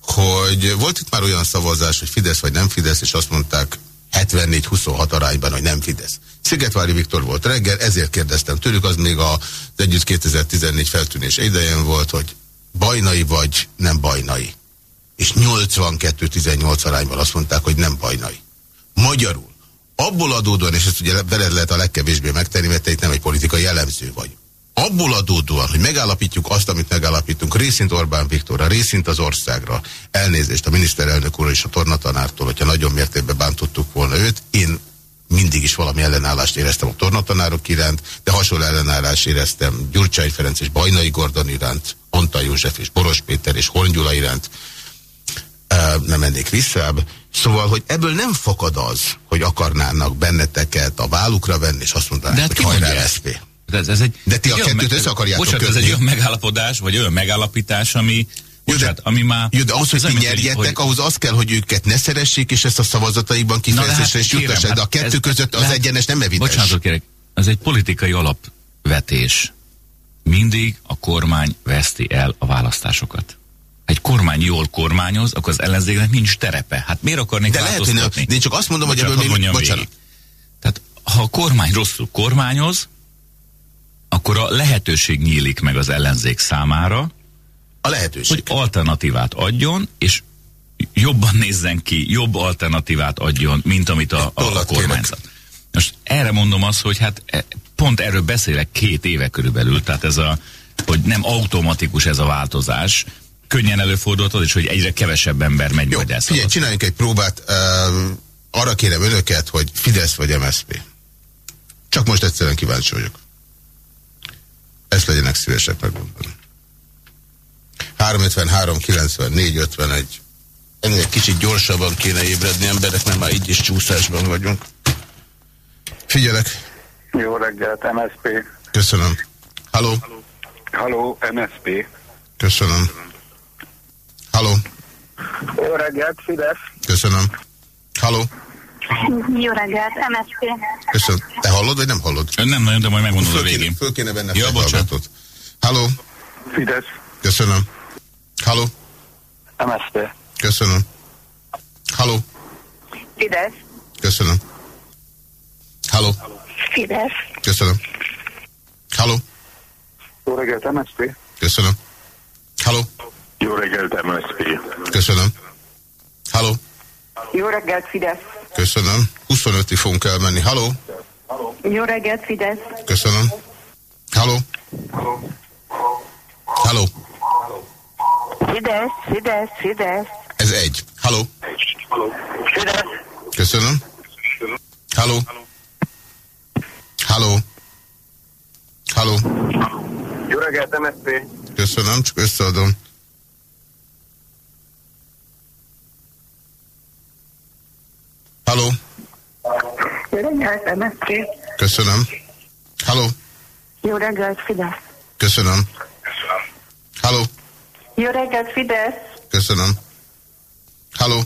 hogy volt itt már olyan szavazás, hogy Fidesz vagy nem Fidesz, és azt mondták 74-26 arányban, hogy nem Fidesz. Szigetvári Viktor volt reggel, ezért kérdeztem tőlük, az még az Együtt 2014 feltűnés idején volt, hogy bajnai vagy nem bajnai. És 82-18 arányban azt mondták, hogy nem bajnai. Magyarul abból adódóan, és ezt ugye veled lehet a legkevésbé megtenni, mert te itt nem egy politikai jellemző vagy. Abból adódóan, hogy megállapítjuk azt, amit megállapítunk, részint Orbán Viktorra, részint az országra, elnézést a miniszterelnök úr és a tornatanártól, hogyha nagyon mértékben bántottuk volna őt, én mindig is valami ellenállást éreztem a tornatanárok iránt, de hasonló ellenállást éreztem Gyurcsány Ferenc és Bajnai Gordon iránt, Antal József és Boros Péter és Horn iránt, nem mennék vissza. Szóval, hogy ebből nem fakad az, hogy akarnának benneteket a vállukra venni, és azt mondanak, hát hogy hajrá. De, ez, ez egy, de ti a kettőt össze akarjátok bocsánat, kötni. ez egy olyan megállapodás, vagy olyan megállapítás, ami Bocsánat, ami már... Jó, de ahhoz, hogy ti nyerjetek, hogy... ahhoz az kell, hogy őket ne szeressék, és ezt a szavazataikban kifejezésre hát, is jutassák, hát de a kettő között az lehet, egyenes nem evidens. Bocsánat, kérek, ez egy politikai alapvetés. Mindig a kormány veszti el a választásokat egy kormány jól kormányoz, akkor az ellenzéknek nincs terepe. Hát miért akarnék de változtatni? Lehet, hogy de én csak azt mondom, bocsánat, hogy ebből még... Bocsánat. Tehát ha a kormány rosszul kormányoz, akkor a lehetőség nyílik meg az ellenzék számára, a lehetőség. hogy alternatívát adjon, és jobban nézzen ki, jobb alternatívát adjon, mint amit a, a, a kormányzat. Most erre mondom azt, hogy hát e, pont erről beszélek két éve körülbelül, tehát ez a, hogy nem automatikus ez a változás, könnyen előfordulhat, és hogy egyre kevesebb ember megy Jó, majd ezt. Figyelj, csináljunk egy próbát. Uh, arra kérem önöket, hogy Fidesz vagy MSZP. Csak most egyszerűen kíváncsi vagyok. Ezt legyenek szívesek megmondani. 353, 94, 51. Ennél kicsit gyorsabban kéne ébredni emberek, mert már így is csúszásban vagyunk. Figyelek. Jó reggelt, MSP. Köszönöm. Halló. Halló, MSP. Köszönöm. Halló. Jó reggelt, Fidesz. Köszönöm. Halló. Jó reggelt, MSZP. Köszönöm. Te hallod, vagy nem hallod? Ön nem nagyon, de majd megmondod a végén. Föl kéne benne ja, bocsánat. Halló. Fidesz. Köszönöm. Halló. MSZP. Köszönöm. Halló. Fidesz. Köszönöm. Halló. Fidesz. Köszönöm. Halló. Jó reggelt, MSZP. Köszönöm. Halló. Jó reggelt, MSZP. Köszönöm. Halló. Jó reggelt, Fidesz. Köszönöm. 25-ig fogunk elmenni. Halló. Jó reggelt, Fidesz. Köszönöm. Halló. Halló. Fidesz, Fidesz, Fidesz. Ez egy. Halló? Fidesz. Köszönöm. Halló? Halló? Halló? Jó reggelt, MSZP. Köszönöm, csak összeadom. Halló? Jó reggelt, MSZP. Köszönöm. Halló? Jó reggelt, Fidesz. Köszönöm. Halló? Jó reggelt, Fidesz. Köszönöm. Halló?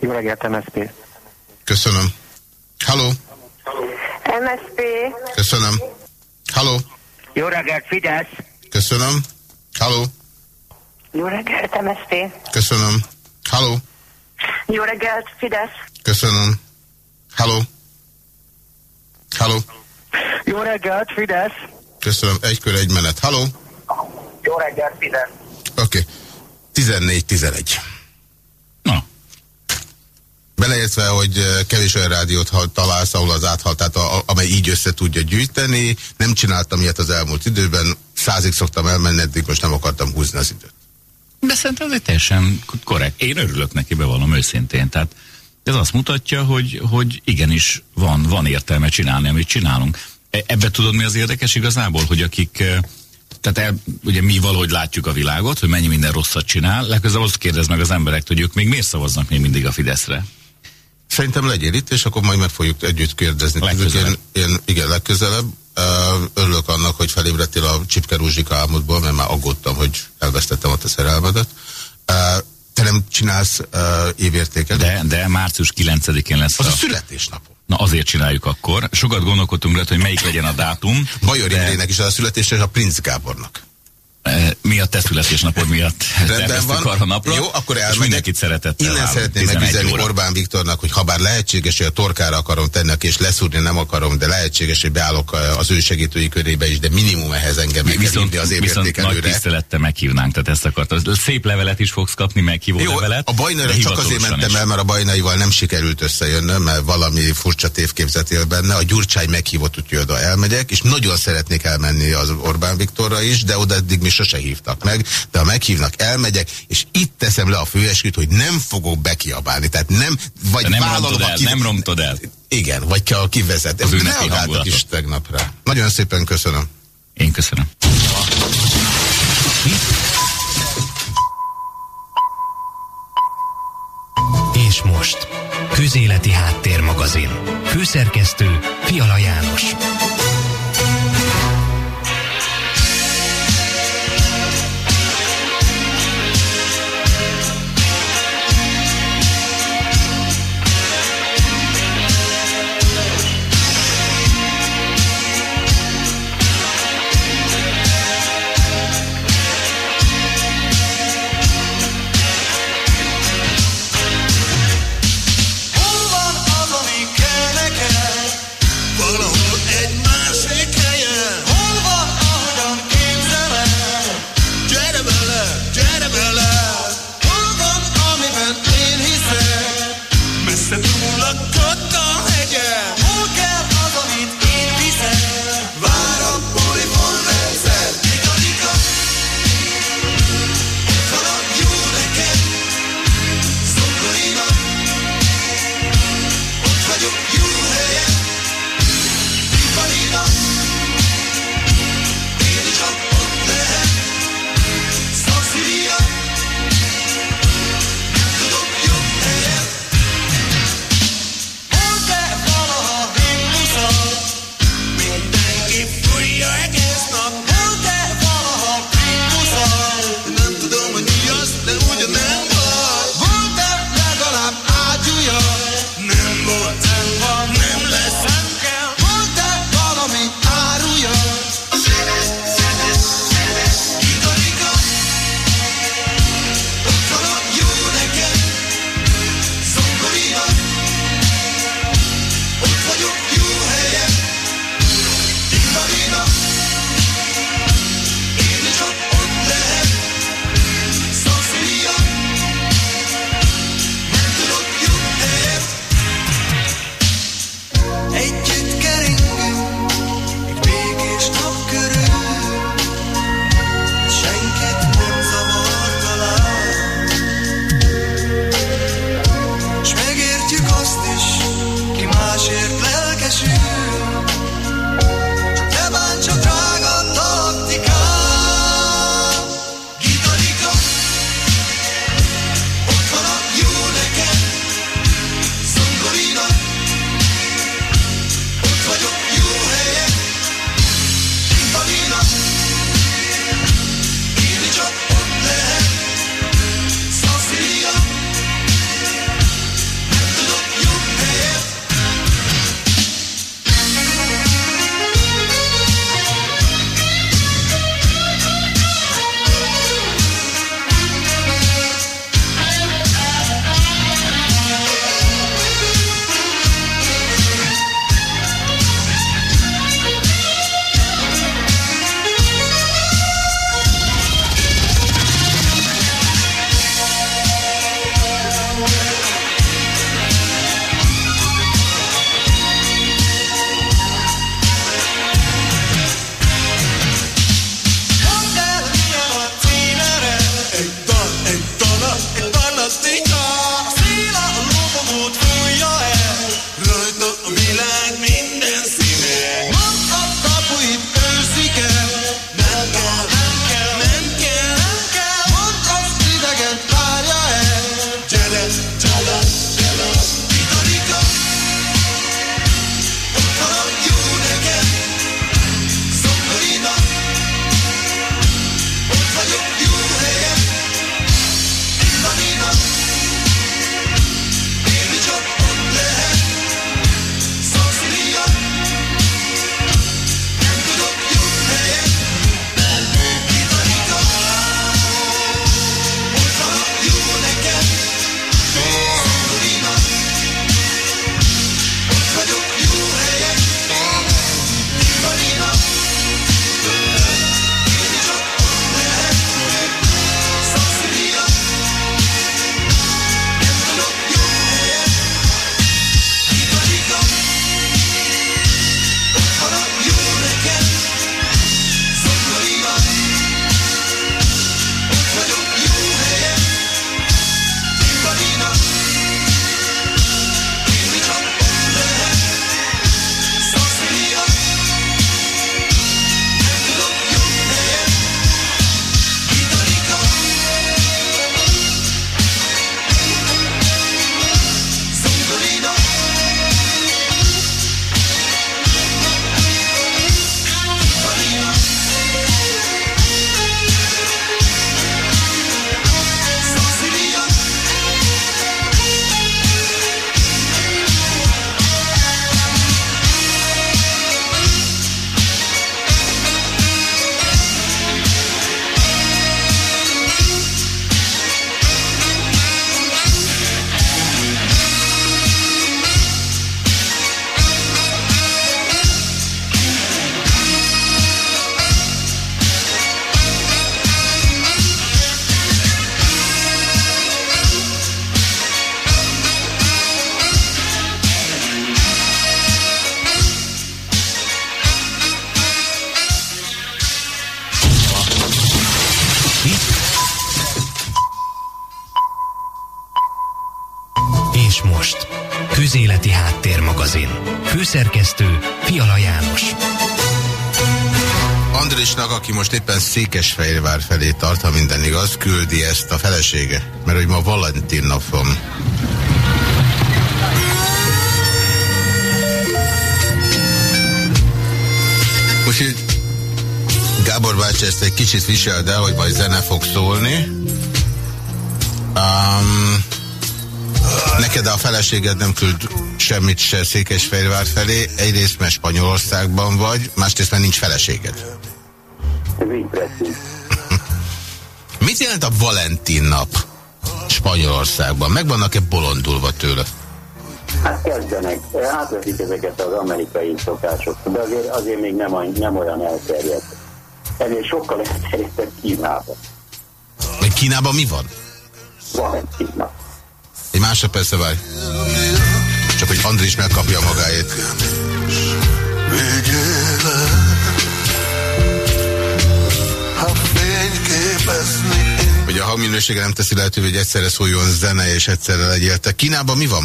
Jó reggelt, MSZP. Köszönöm. Halló? MSZP. Köszönöm. Halló? Jó reggelt, Fidesz! Köszönöm. Halló? Jó reggelt, MSZP. Köszönöm. Halló? Jó reggelt, Fidesz. Köszönöm. Halló? Halló? Jó reggelt, Fidesz! Köszönöm. Egy kör, egy menet. Halló? Jó reggelt, Fidesz! Oké. Okay. 14-11. Na, Beleértve, hogy eh, kevés olyan rádiót ha- találsz, ahol az áthalt, tehát a, amely így össze tudja gyűjteni. Nem csináltam ilyet az elmúlt időben. Százig szoktam elmenni, eddig most nem akartam húzni az időt. de szerintem ez teljesen korrekt. Én örülök neki, bevallom őszintén. Tehát ez azt mutatja, hogy, hogy igenis van, van értelme csinálni, amit csinálunk. E- Ebbe tudod, mi az érdekes igazából, hogy akik, eh, tehát el, ugye mi valahogy látjuk a világot, hogy mennyi minden rosszat csinál, legközelebb azt kérdez meg az emberektől, hogy ők még miért szavaznak még mindig a Fideszre. Szerintem legyél itt, és akkor majd meg fogjuk együtt kérdezni. Legközelebb. Én, én, igen, legközelebb. Örülök annak, hogy felébredtél a Csipke Rúzsika álmodból, mert már aggódtam, hogy elvesztettem a szerelmedet. Nem csinálsz uh, évértéket? De, de március 9-én lesz Az a... a születésnapom. Na azért csináljuk akkor. Sokat gondolkodtunk rá, hogy melyik legyen a dátum. Bajor de- Imrének is a születése, és a Prince Gábornak. Eh, Mi a te születésnapod miatt Rendben van. arra napra. Jó, akkor elmegyek. mindenkit szeretettel Innen szeretném 11 megüzenni óra. Orbán Viktornak, hogy ha bár lehetséges, hogy a torkára akarom tenni, és leszúrni nem akarom, de lehetséges, hogy beállok a- az ő segítői körébe is, de minimum ehhez engem meg kell Viszont, hívni az viszont nagy tisztelettel meghívnánk, tehát ezt akartam. Szép levelet is fogsz kapni, meghívó Jó, levelet. a bajnőre csak azért mentem is. el, mert a bajnaival nem sikerült összejönnöm, mert valami furcsa tévképzet él benne. A Gyurcsány meghívott, úgyhogy oda elmegyek, és nagyon szeretnék elmenni az Orbán Viktorra is, de oda eddig még sose hívtak meg. De ha meghívnak, elmegyek, és itt teszem le a főesküt, hogy nem fogok bekiabálni. Tehát nem, vagy De nem vállalom el, kive- nem rontod el. Igen, vagy kell kivezet. Az hangulatot. is tegnap rá. Nagyon szépen köszönöm. Én köszönöm. És most Közéleti Háttérmagazin. Főszerkesztő Fiala János. Főszerkesztő Fiala János. Andrisnak, aki most éppen Székesfehérvár felé tart, ha minden igaz, küldi ezt a felesége. Mert hogy ma Valentin nap. Úgyhogy Gábor bácsi ezt egy kicsit viseld el, hogy majd zene fog szólni. Um, neked a feleséged nem küld semmit se Székesfehérvár felé. Egyrészt, mert Spanyolországban vagy, másrészt, mert nincs feleséged. Mit jelent a Valentin nap Spanyolországban? Meg vannak-e bolondulva tőle? Hát kezdenek, átveszik ezeket az amerikai szokásokat, de azért, azért még nem, nem olyan elterjedt. Ennél sokkal elterjedtebb Kínában. Még Kínában mi van? Valentin nap. Egy másodpercre várj. Csak hogy Andris megkapja magáét. Hogy a hangminősége nem teszi lehetővé, hogy egyszerre szóljon zene és egyszerre legyél te. Kínában mi van?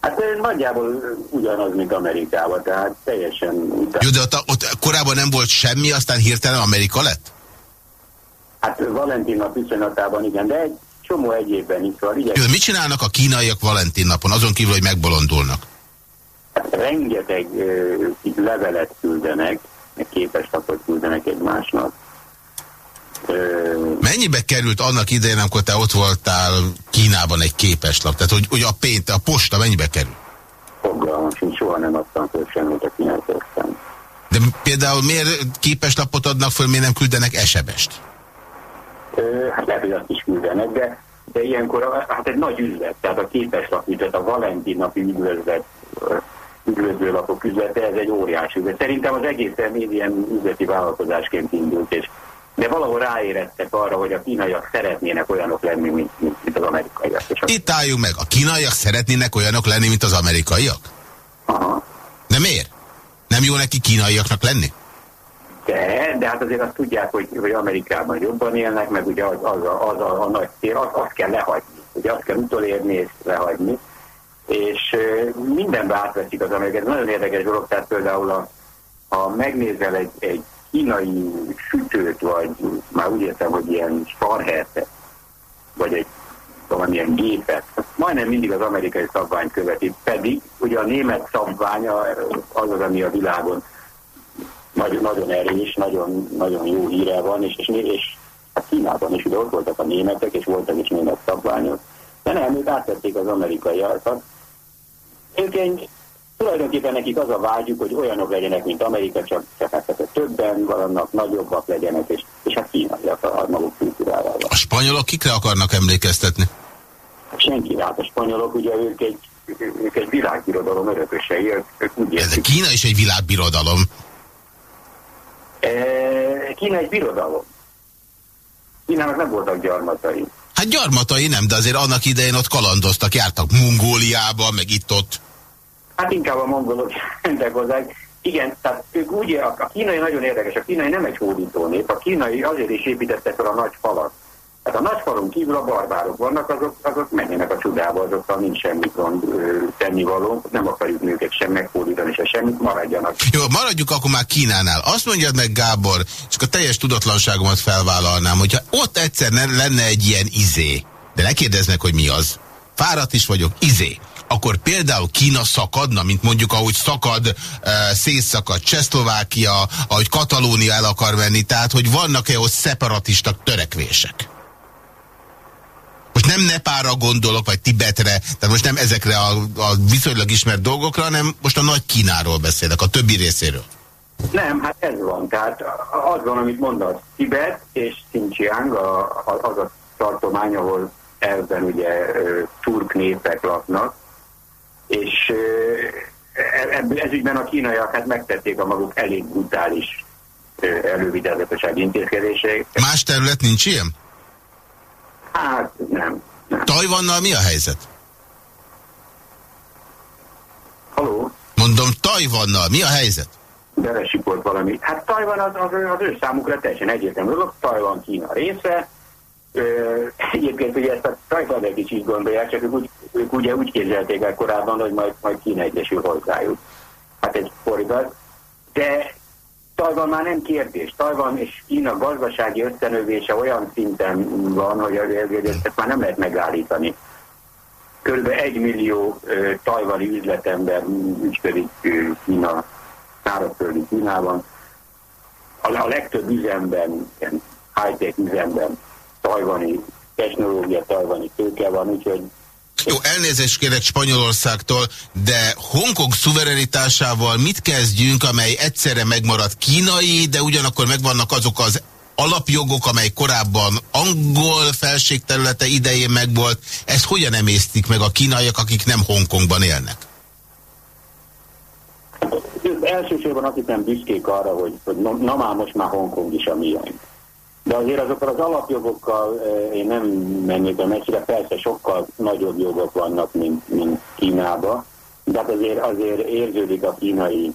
Hát ez nagyjából ugyanaz, mint Amerikában, tehát teljesen... Jó, de ott, ott korábban nem volt semmi, aztán hirtelen Amerika lett? Hát Valentin nap viszonylatában igen, de egy csomó egyébben is van. Jó, mit csinálnak a kínaiak Valentin napon, azon kívül, hogy megbolondulnak? Hát rengeteg ö, levelet küldenek, meg képeslapot küldenek egymásnak. Mennyibe került annak idején, amikor te ott voltál Kínában egy képeslap? Tehát, hogy, hogy a pénte, a posta mennyibe kerül? Fogalmam sincs, soha nem adtam föl semmit a kínaiakban. De például miért képeslapot adnak föl, miért nem küldenek esebest? Hát lehet, hogy azt is küldenek, de, de ilyenkor hát egy nagy üzlet, tehát a képeslap üzlet, a Valentin napi üdvözlet, üdvözlőlapok üzlete, ez egy óriási üzlet. Szerintem az egészen ilyen üzleti vállalkozásként indult, és de valahol ráérettek arra, hogy a kínaiak szeretnének olyanok lenni, mint, mint az amerikaiak. Itt álljunk meg, a kínaiak szeretnének olyanok lenni, mint az amerikaiak? Aha. De miért? Nem jó neki kínaiaknak lenni? De, de hát azért azt tudják, hogy, hogy Amerikában jobban élnek, meg ugye az, az, a, az a, a nagy cél, az, azt kell lehagyni. Ugye azt kell utolérni és lehagyni. És mindenbe átveszik az amerikai. Ez nagyon érdekes dolog, tehát például a, ha megnézel egy, egy kínai sütőt, vagy már úgy értem, hogy ilyen sparhertet, vagy egy valamilyen gépet, majdnem mindig az amerikai szabvány követi, pedig ugye a német szabványa az az, ami a világon nagyon, nagyon erős, nagyon, nagyon jó híre van, és, és, és hát Kínában is ugye ott voltak a németek, és voltak is német szabványok, de nem, ők átvették az amerikaiakat. Ők egy Tulajdonképpen nekik az a vágyuk, hogy olyanok legyenek, mint Amerika, csak, csak hát többen vannak, nagyobbak legyenek, és, és hát kínaiak a, a maguk kultúrával. A spanyolok kikre akarnak emlékeztetni? Senki, hát a spanyolok ugye ők egy, ők egy világbirodalom örökösei, ők, ők úgy érzik. De Kína is egy világbirodalom. E, Kína egy birodalom. Kínának nem voltak gyarmatai. Hát gyarmatai nem, de azért annak idején ott kalandoztak, jártak Mongóliába, meg itt-ott. Hát inkább a mongolok [LAUGHS] mentek hozzá. Igen, tehát ők úgy, a, a kínai nagyon érdekes, a kínai nem egy hódító nép, a kínai azért is építette fel a nagy falat. Tehát a nagy falon kívül a barbárok vannak, azok, azok menjenek a csodába, azokkal nincs semmi gond tennivaló, nem akarjuk őket sem meghódítani, se semmit, maradjanak. Jó, maradjuk akkor már Kínánál. Azt mondjad meg, Gábor, csak a teljes tudatlanságomat felvállalnám, hogyha ott egyszer lenne egy ilyen izé, de ne hogy mi az. Fáradt is vagyok, izé akkor például Kína szakadna, mint mondjuk ahogy szakad, e, szétszakad Csehszlovákia, ahogy Katalónia el akar menni, tehát hogy vannak-e ott szeparatista törekvések? Most nem Nepára gondolok, vagy Tibetre, tehát most nem ezekre a, a viszonylag ismert dolgokra, hanem most a nagy Kínáról beszélek, a többi részéről. Nem, hát ez van. Tehát az van, amit mondasz. Tibet és Xinjiang a, az a tartomány, ahol elben ugye turk népek laknak, és ez ügyben a kínaiak hát megtették a maguk elég brutális elővigyázatosság intézkedések. Más terület nincs ilyen? Hát nem. nem. Tajvannal mi a helyzet? Haló? Mondom, Tajvannal mi a helyzet? Belesikolt valami. Hát Tajvan az, az, az ő számukra teljesen egyértelmű dolog. Tajvan Kína része, egyébként ugye ezt a tajvanok is így gondolják, csak ők, úgy, ők ugye úgy képzelték el korábban, hogy majd, majd Kína egyesül hozzájuk. Hát ez fordítás. De Tajvan már nem kérdés. Tajvan és Kína gazdasági összenövése olyan szinten van, hogy ezt már nem lehet megállítani. Körülbelül egy millió uh, tajvani üzletember ügyködik Kína, szárazföldi Kínában. A, a legtöbb üzemben, high-tech üzemben tajvani technológia, tajvani tőke van, úgyhogy jó, elnézést kérek Spanyolországtól, de Hongkong szuverenitásával mit kezdjünk, amely egyszerre megmarad kínai, de ugyanakkor megvannak azok az alapjogok, amely korábban angol felségterülete idején megvolt. Ezt hogyan emésztik meg a kínaiak, akik nem Hongkongban élnek? Elsősorban azt hiszem büszkék arra, hogy, hogy na, na már most már Hongkong is a miénk. De azért azokkal az alapjogokkal eh, én nem mennék be messzire, persze sokkal nagyobb jogok vannak, mint, mint Kínába, de hát azért, azért érződik a kínai,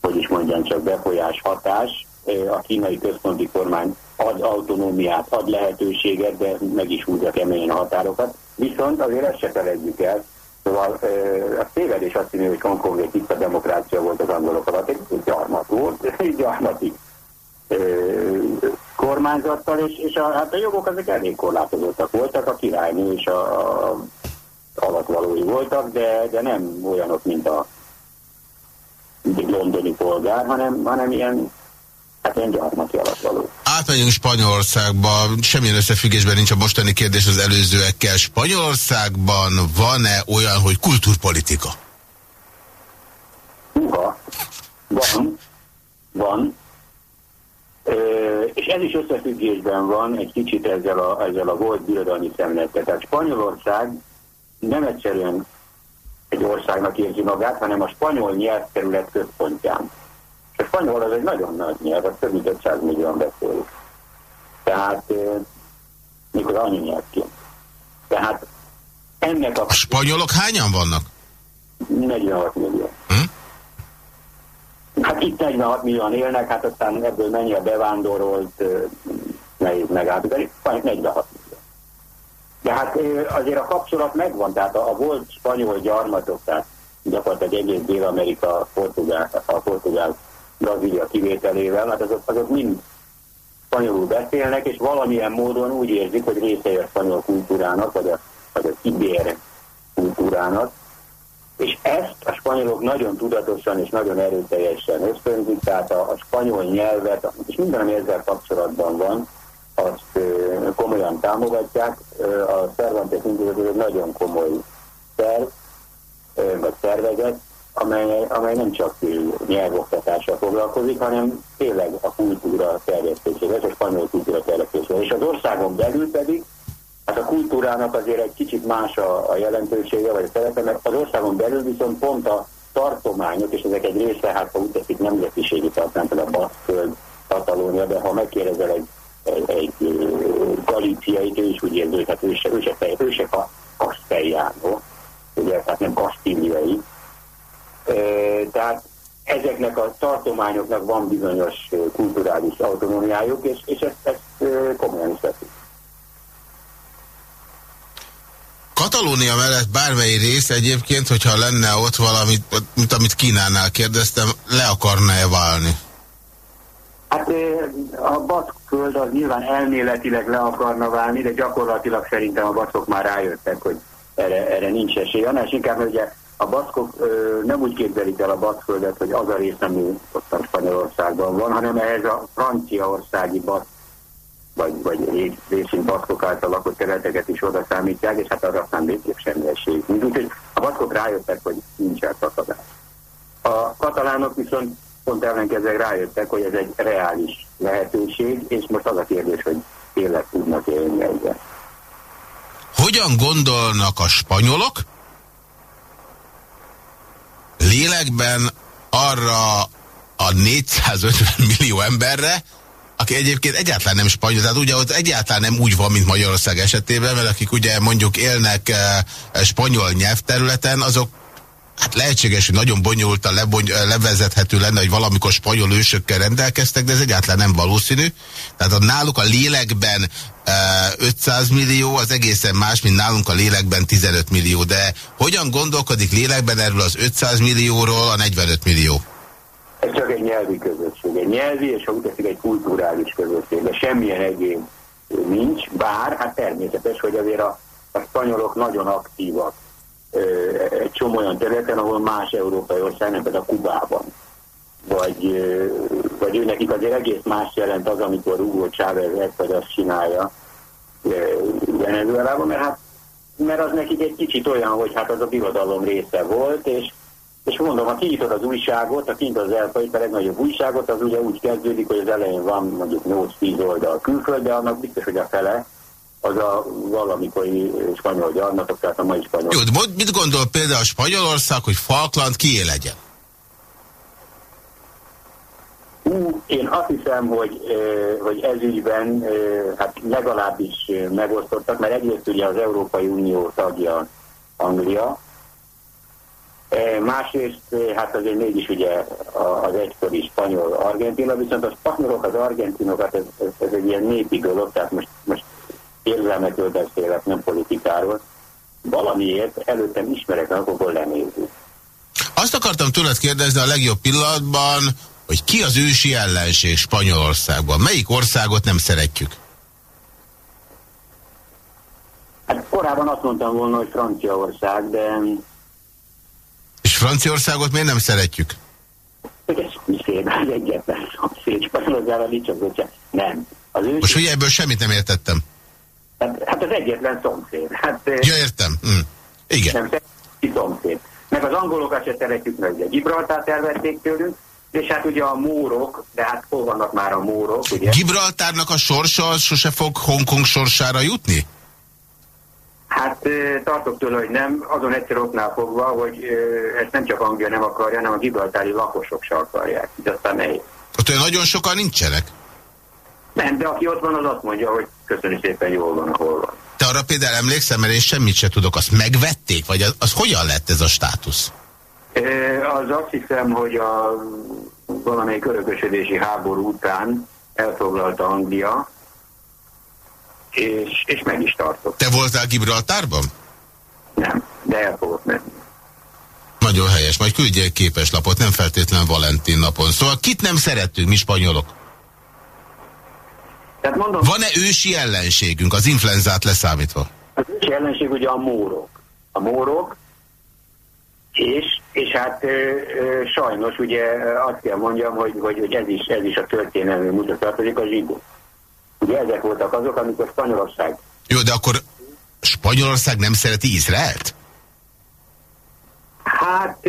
hogy is mondjam csak, befolyás hatás. Eh, a kínai központi kormány ad autonómiát, ad lehetőséget, de meg is húzza keményen a határokat. Viszont azért ezt se feledjük el, Szóval eh, a tévedés azt hinni, hogy Hongkong egy tiszta demokrácia volt az angolok alatt, egy gyarmat volt, egy gyarmatig kormányzattal, és, és a, hát a jogok azok elég korlátozottak voltak, a királynő és a, a alatvalói voltak, de, de nem olyanok, mint a londoni polgár, hanem, hanem ilyen Hát ilyen gyarmati alatvaló. Átmegyünk Spanyolországba, semmilyen összefüggésben nincs a mostani kérdés az előzőekkel. Spanyolországban van-e olyan, hogy kultúrpolitika? Uha, van, van, és ez is összefüggésben van egy kicsit ezzel a, ezzel a volt birodalmi szemlettel. Tehát Spanyolország nem egyszerűen egy országnak érzi magát, hanem a spanyol nyelvterület központján. És a spanyol az egy nagyon nagy nyelv, az több mint 500 millióan beszélik. Tehát mikor annyi nyelvként. Tehát ennek a... A spanyolok hányan vannak? 46 millió. Hm? Hát itt 46 millióan élnek, hát aztán ebből mennyi a bevándorolt, nehéz megállítani, 46 millió. De hát azért a kapcsolat megvan, tehát a, volt spanyol gyarmatok, tehát gyakorlatilag egész Dél-Amerika, Portugál, a Portugál, Brazília kivételével, hát azok, azok mind spanyolul beszélnek, és valamilyen módon úgy érzik, hogy része a spanyol kultúrának, vagy a, vagy a ibér kultúrának, és ezt a spanyolok nagyon tudatosan és nagyon erőteljesen ösztönzik, tehát a, a spanyol nyelvet, és minden, ami ezzel kapcsolatban van, azt komolyan támogatják. A Cervantes Intézet egy nagyon komoly szerv, vagy szervezet, amely, amely nem csak nyelvoktatással foglalkozik, hanem tényleg a kultúra terjesztésével, és a spanyol kultúra terjesztésével. És az országon belül pedig Hát a kultúrának azért egy kicsit más a, a jelentősége, vagy a szerepe, mert az országon belül viszont pont a tartományok, és ezek egy része, hát ha úgy teszik, nemzetiségi tartomány, a Baszkföld, Katalónia, de ha megkérdezel egy, egy, egy galíciait, ő is úgy érzi, hát ő se, ő se, ő se Castellano, ugye, tehát nem kasztíliai. E, tehát ezeknek a tartományoknak van bizonyos kulturális autonómiájuk, és, és ezt, ezt komolyan is veszik. Katalónia mellett bármely rész egyébként, hogyha lenne ott valamit, mint amit Kínánál kérdeztem, le akarna-e válni? Hát a baszkföld az nyilván elméletileg le akarna válni, de gyakorlatilag szerintem a baszkok már rájöttek, hogy erre, erre nincs esély. Annál inkább, hogy ugye a baszkok ö, nem úgy képzelik el a baszkföldet, hogy az a rész, ami ott a Spanyolországban van, hanem ehhez a franciaországi baszk vagy, vagy részint baszkok által lakott területeket is oda számítják, és hát arra aztán végképp semmi esély. Úgyhogy a baszkok rájöttek, hogy nincs elszakadás. A katalánok viszont pont ellenkezőleg rájöttek, hogy ez egy reális lehetőség, és most az a kérdés, hogy tényleg tudnak élni ezzel. Hogyan gondolnak a spanyolok lélekben arra a 450 millió emberre, aki egyébként egyáltalán nem spanyol, tehát ugye ott egyáltalán nem úgy van, mint Magyarország esetében, mert akik ugye mondjuk élnek e, spanyol nyelvterületen, azok hát lehetséges, hogy nagyon bonyolultan lebony, levezethető lenne, hogy valamikor spanyol ősökkel rendelkeztek, de ez egyáltalán nem valószínű. Tehát a náluk a lélekben e, 500 millió, az egészen más, mint nálunk a lélekben 15 millió. De hogyan gondolkodik lélekben erről az 500 millióról a 45 millió? Ez csak egy nyelvi közösség. Nyelvi és ha úgy egy kulturális közösség. De semmilyen egyén nincs, bár hát természetes, hogy azért a, a spanyolok nagyon aktívak egy csomó olyan területen, ahol más európai ország, nem például Kubában. Vagy, vagy ő nekik azért egész más jelent az, amikor Hugo Chávez ezt vagy azt csinálja Venezuelában, mert hát mert az nekik egy kicsit olyan, hogy hát az a birodalom része volt, és, és mondom, ha kinyitod az újságot, ha kinyitod az elfajt, a legnagyobb újságot, az ugye úgy kezdődik, hogy az elején van mondjuk 8-10 oldal külföld, de annak biztos, hogy a fele az a valamikori spanyol gyarmatok, tehát a mai spanyol. Jó, de mit gondol például a Spanyolország, hogy Falkland kié legyen? Hú, én azt hiszem, hogy, hogy ez ügyben hát legalábbis megosztottak, mert egyrészt ugye az Európai Unió tagja Anglia, Másrészt, hát azért mégis ugye az egykori spanyol argentina, viszont a spanyolok, az argentinokat, ez, ez, ez egy ilyen népi dolog, tehát most, most érzelmekről beszélek, nem politikáról. Valamiért előttem ismerek, akkor lenézzük. Azt akartam tőled kérdezni a legjobb pillanatban, hogy ki az ősi ellenség Spanyolországban? Melyik országot nem szeretjük? Hát korábban azt mondtam volna, hogy Franciaország, de... Franciaországot miért nem szeretjük? Ez szomszéd, az egyetlen szomszéd. Spanyolországban nincs az Nem. Az ősi... Most ugye ebből semmit nem értettem. Hát, hát az egyetlen szomszéd. Hát, ja, értem. Hm. Igen. Nem szomszéd. Meg az angolokat se szeretjük meg, ugye Gibraltát elvették tőlünk, és hát ugye a mórok, de hát hol vannak már a mórok, ugye? Gibraltárnak a sorsa az sose fog Hongkong sorsára jutni? Hát tartok tőle, hogy nem, azon egyszer ottnál fogva, hogy ezt nem csak Anglia nem akarja, hanem a gibraltári lakosok se akarják. Így aztán nehéz. Ott olyan nagyon sokan nincsenek? Nem, de aki ott van, az azt mondja, hogy köszönjük szépen, jól van, ahol van. Te arra például emlékszem, mert én semmit se tudok, azt megvették? Vagy az, az hogyan lett ez a státusz? Az azt hiszem, hogy a valamelyik örökösödési háború után elfoglalta Anglia, és, és meg is tartott. Te voltál Gibraltárban? Nem, de el fogok menni. Nagyon helyes, majd küldje egy képeslapot, nem feltétlen Valentin napon. Szóval kit nem szerettünk, mi spanyolok? Van-e ősi ellenségünk, az influenzát leszámítva? Az ősi ellenség ugye a mórok. A mórok, és, és hát ö, ö, sajnos ugye azt kell mondjam, hogy, hogy, hogy ez, is, ez is a történelmi mutat tartozik a zsidó. Ugye ezek voltak azok, amikor Spanyolország... Jó, de akkor Spanyolország nem szereti Izraelt? Hát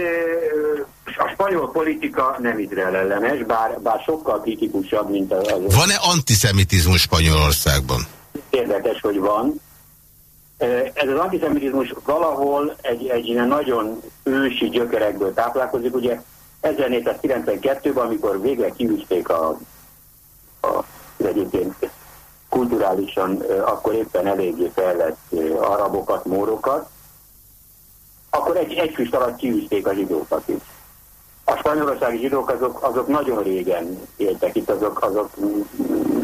a spanyol politika nem Izrael ellenes, bár, bár sokkal kritikusabb, mint az... Van-e antiszemitizmus Spanyolországban? Érdekes, hogy van. Ez az antiszemitizmus valahol egy, egy ilyen nagyon ősi gyökerekből táplálkozik. Ugye 1492-ben, amikor végre kiűzték a, a egyébként kulturálisan akkor éppen eléggé fejlett arabokat, mórokat, akkor egy, egy füst alatt kiűzték a zsidókat is. A spanyolországi zsidók azok, azok nagyon régen éltek itt, azok, azok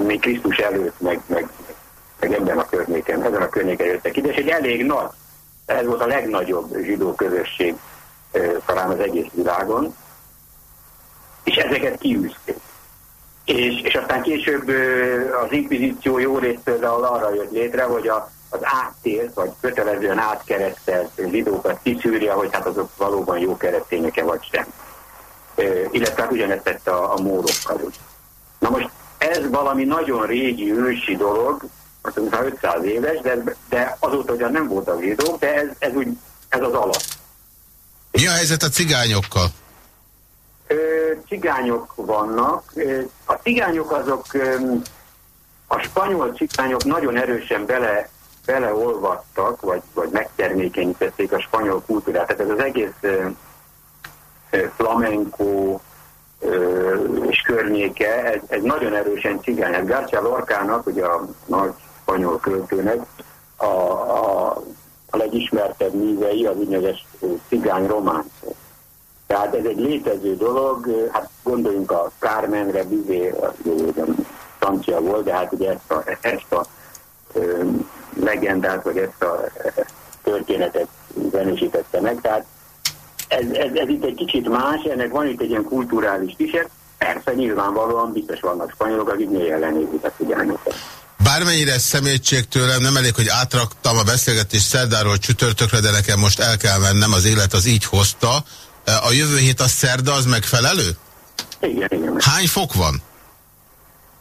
még Krisztus előtt, meg, meg, meg ebben a környéken, ezen a környéken jöttek ide, és egy elég nagy, ez volt a legnagyobb zsidó közösség talán az egész világon, és ezeket kiűzték. És, és aztán később az inkvizíció jó részt például arra jött létre, hogy a, az áttért, vagy kötelezően átkeresztelt zsidókat kiszűrje, hogy hát azok valóban jó keresztények-e vagy sem. Illetve hát ugyanezt tette a, a mórokkal is. Na most ez valami nagyon régi, ősi dolog, azt mondom, 500 éves, de, de azóta ugyan nem voltak zsidók, de ez, ez, úgy, ez az alap. Mi a helyzet a cigányokkal? Cigányok vannak. A cigányok azok, a spanyol cigányok nagyon erősen bele, beleolvadtak, vagy, vagy megtermékenyítették a spanyol kultúrát. Tehát ez az egész flamenco és környéke, ez, ez nagyon erősen cigány. Hát García Lorcának, ugye a nagy spanyol költőnek, a, a, a legismertebb művei az úgynevezett cigány románcok. Tehát ez egy létező dolog, hát gondoljunk a Carmenre, Bizé, jó, francia volt, de hát ugye ezt a, ezt a ö, legendát, vagy ezt a történetet zenésítette meg, tehát ez, ez, ez itt egy kicsit más, ennek van itt egy ilyen kulturális kísért, persze nyilvánvalóan biztos vannak spanyolok, akik mély ellenézik a cigányokat. Bármennyire szemétség tőlem, nem elég, hogy átraktam a beszélgetést szerdáról csütörtökre, de nekem most el kell mennem, az élet az így hozta. A jövő hét a szerda, az megfelelő? Igen, igen. Hány fok van?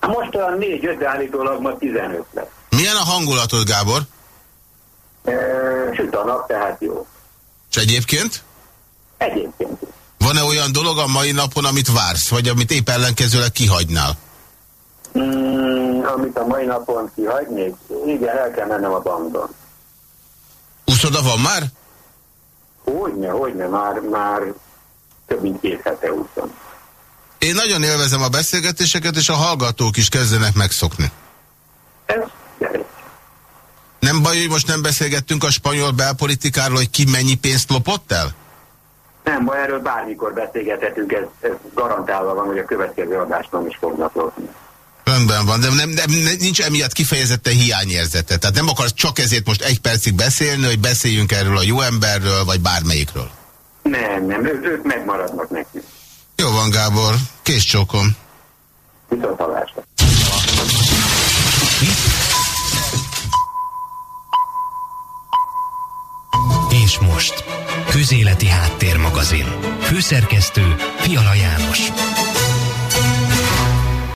Most olyan 4-5, de állítólag ma 15 lesz. Milyen a hangulatod, Gábor? E, süt a nap, tehát jó. És egyébként? Egyébként. Van-e olyan dolog a mai napon, amit vársz, vagy amit épp ellenkezőleg kihagynál? Mm, amit a mai napon kihagynék? Igen, el kell mennem a bankban. Úszoda van már? Hogyne, hogyne, már, már több mint két hete úszom. Én nagyon élvezem a beszélgetéseket, és a hallgatók is kezdenek megszokni. Ez Nem baj, hogy most nem beszélgettünk a spanyol belpolitikáról, hogy ki mennyi pénzt lopott el? Nem baj, erről bármikor beszélgethetünk, ez, ez garantálva van, hogy a következő adásban is fognak lopni. Rendben van, de nem, nem, nincs emiatt kifejezetten hiányérzete. Tehát nem akarsz csak ezért most egy percig beszélni, hogy beszéljünk erről a jó emberről, vagy bármelyikről. Nem, nem, ők, ők megmaradnak nekünk. Jó van, Gábor. Kész csókom. Viszont hallásra. És most, Közéleti Háttérmagazin. Főszerkesztő Fiala János.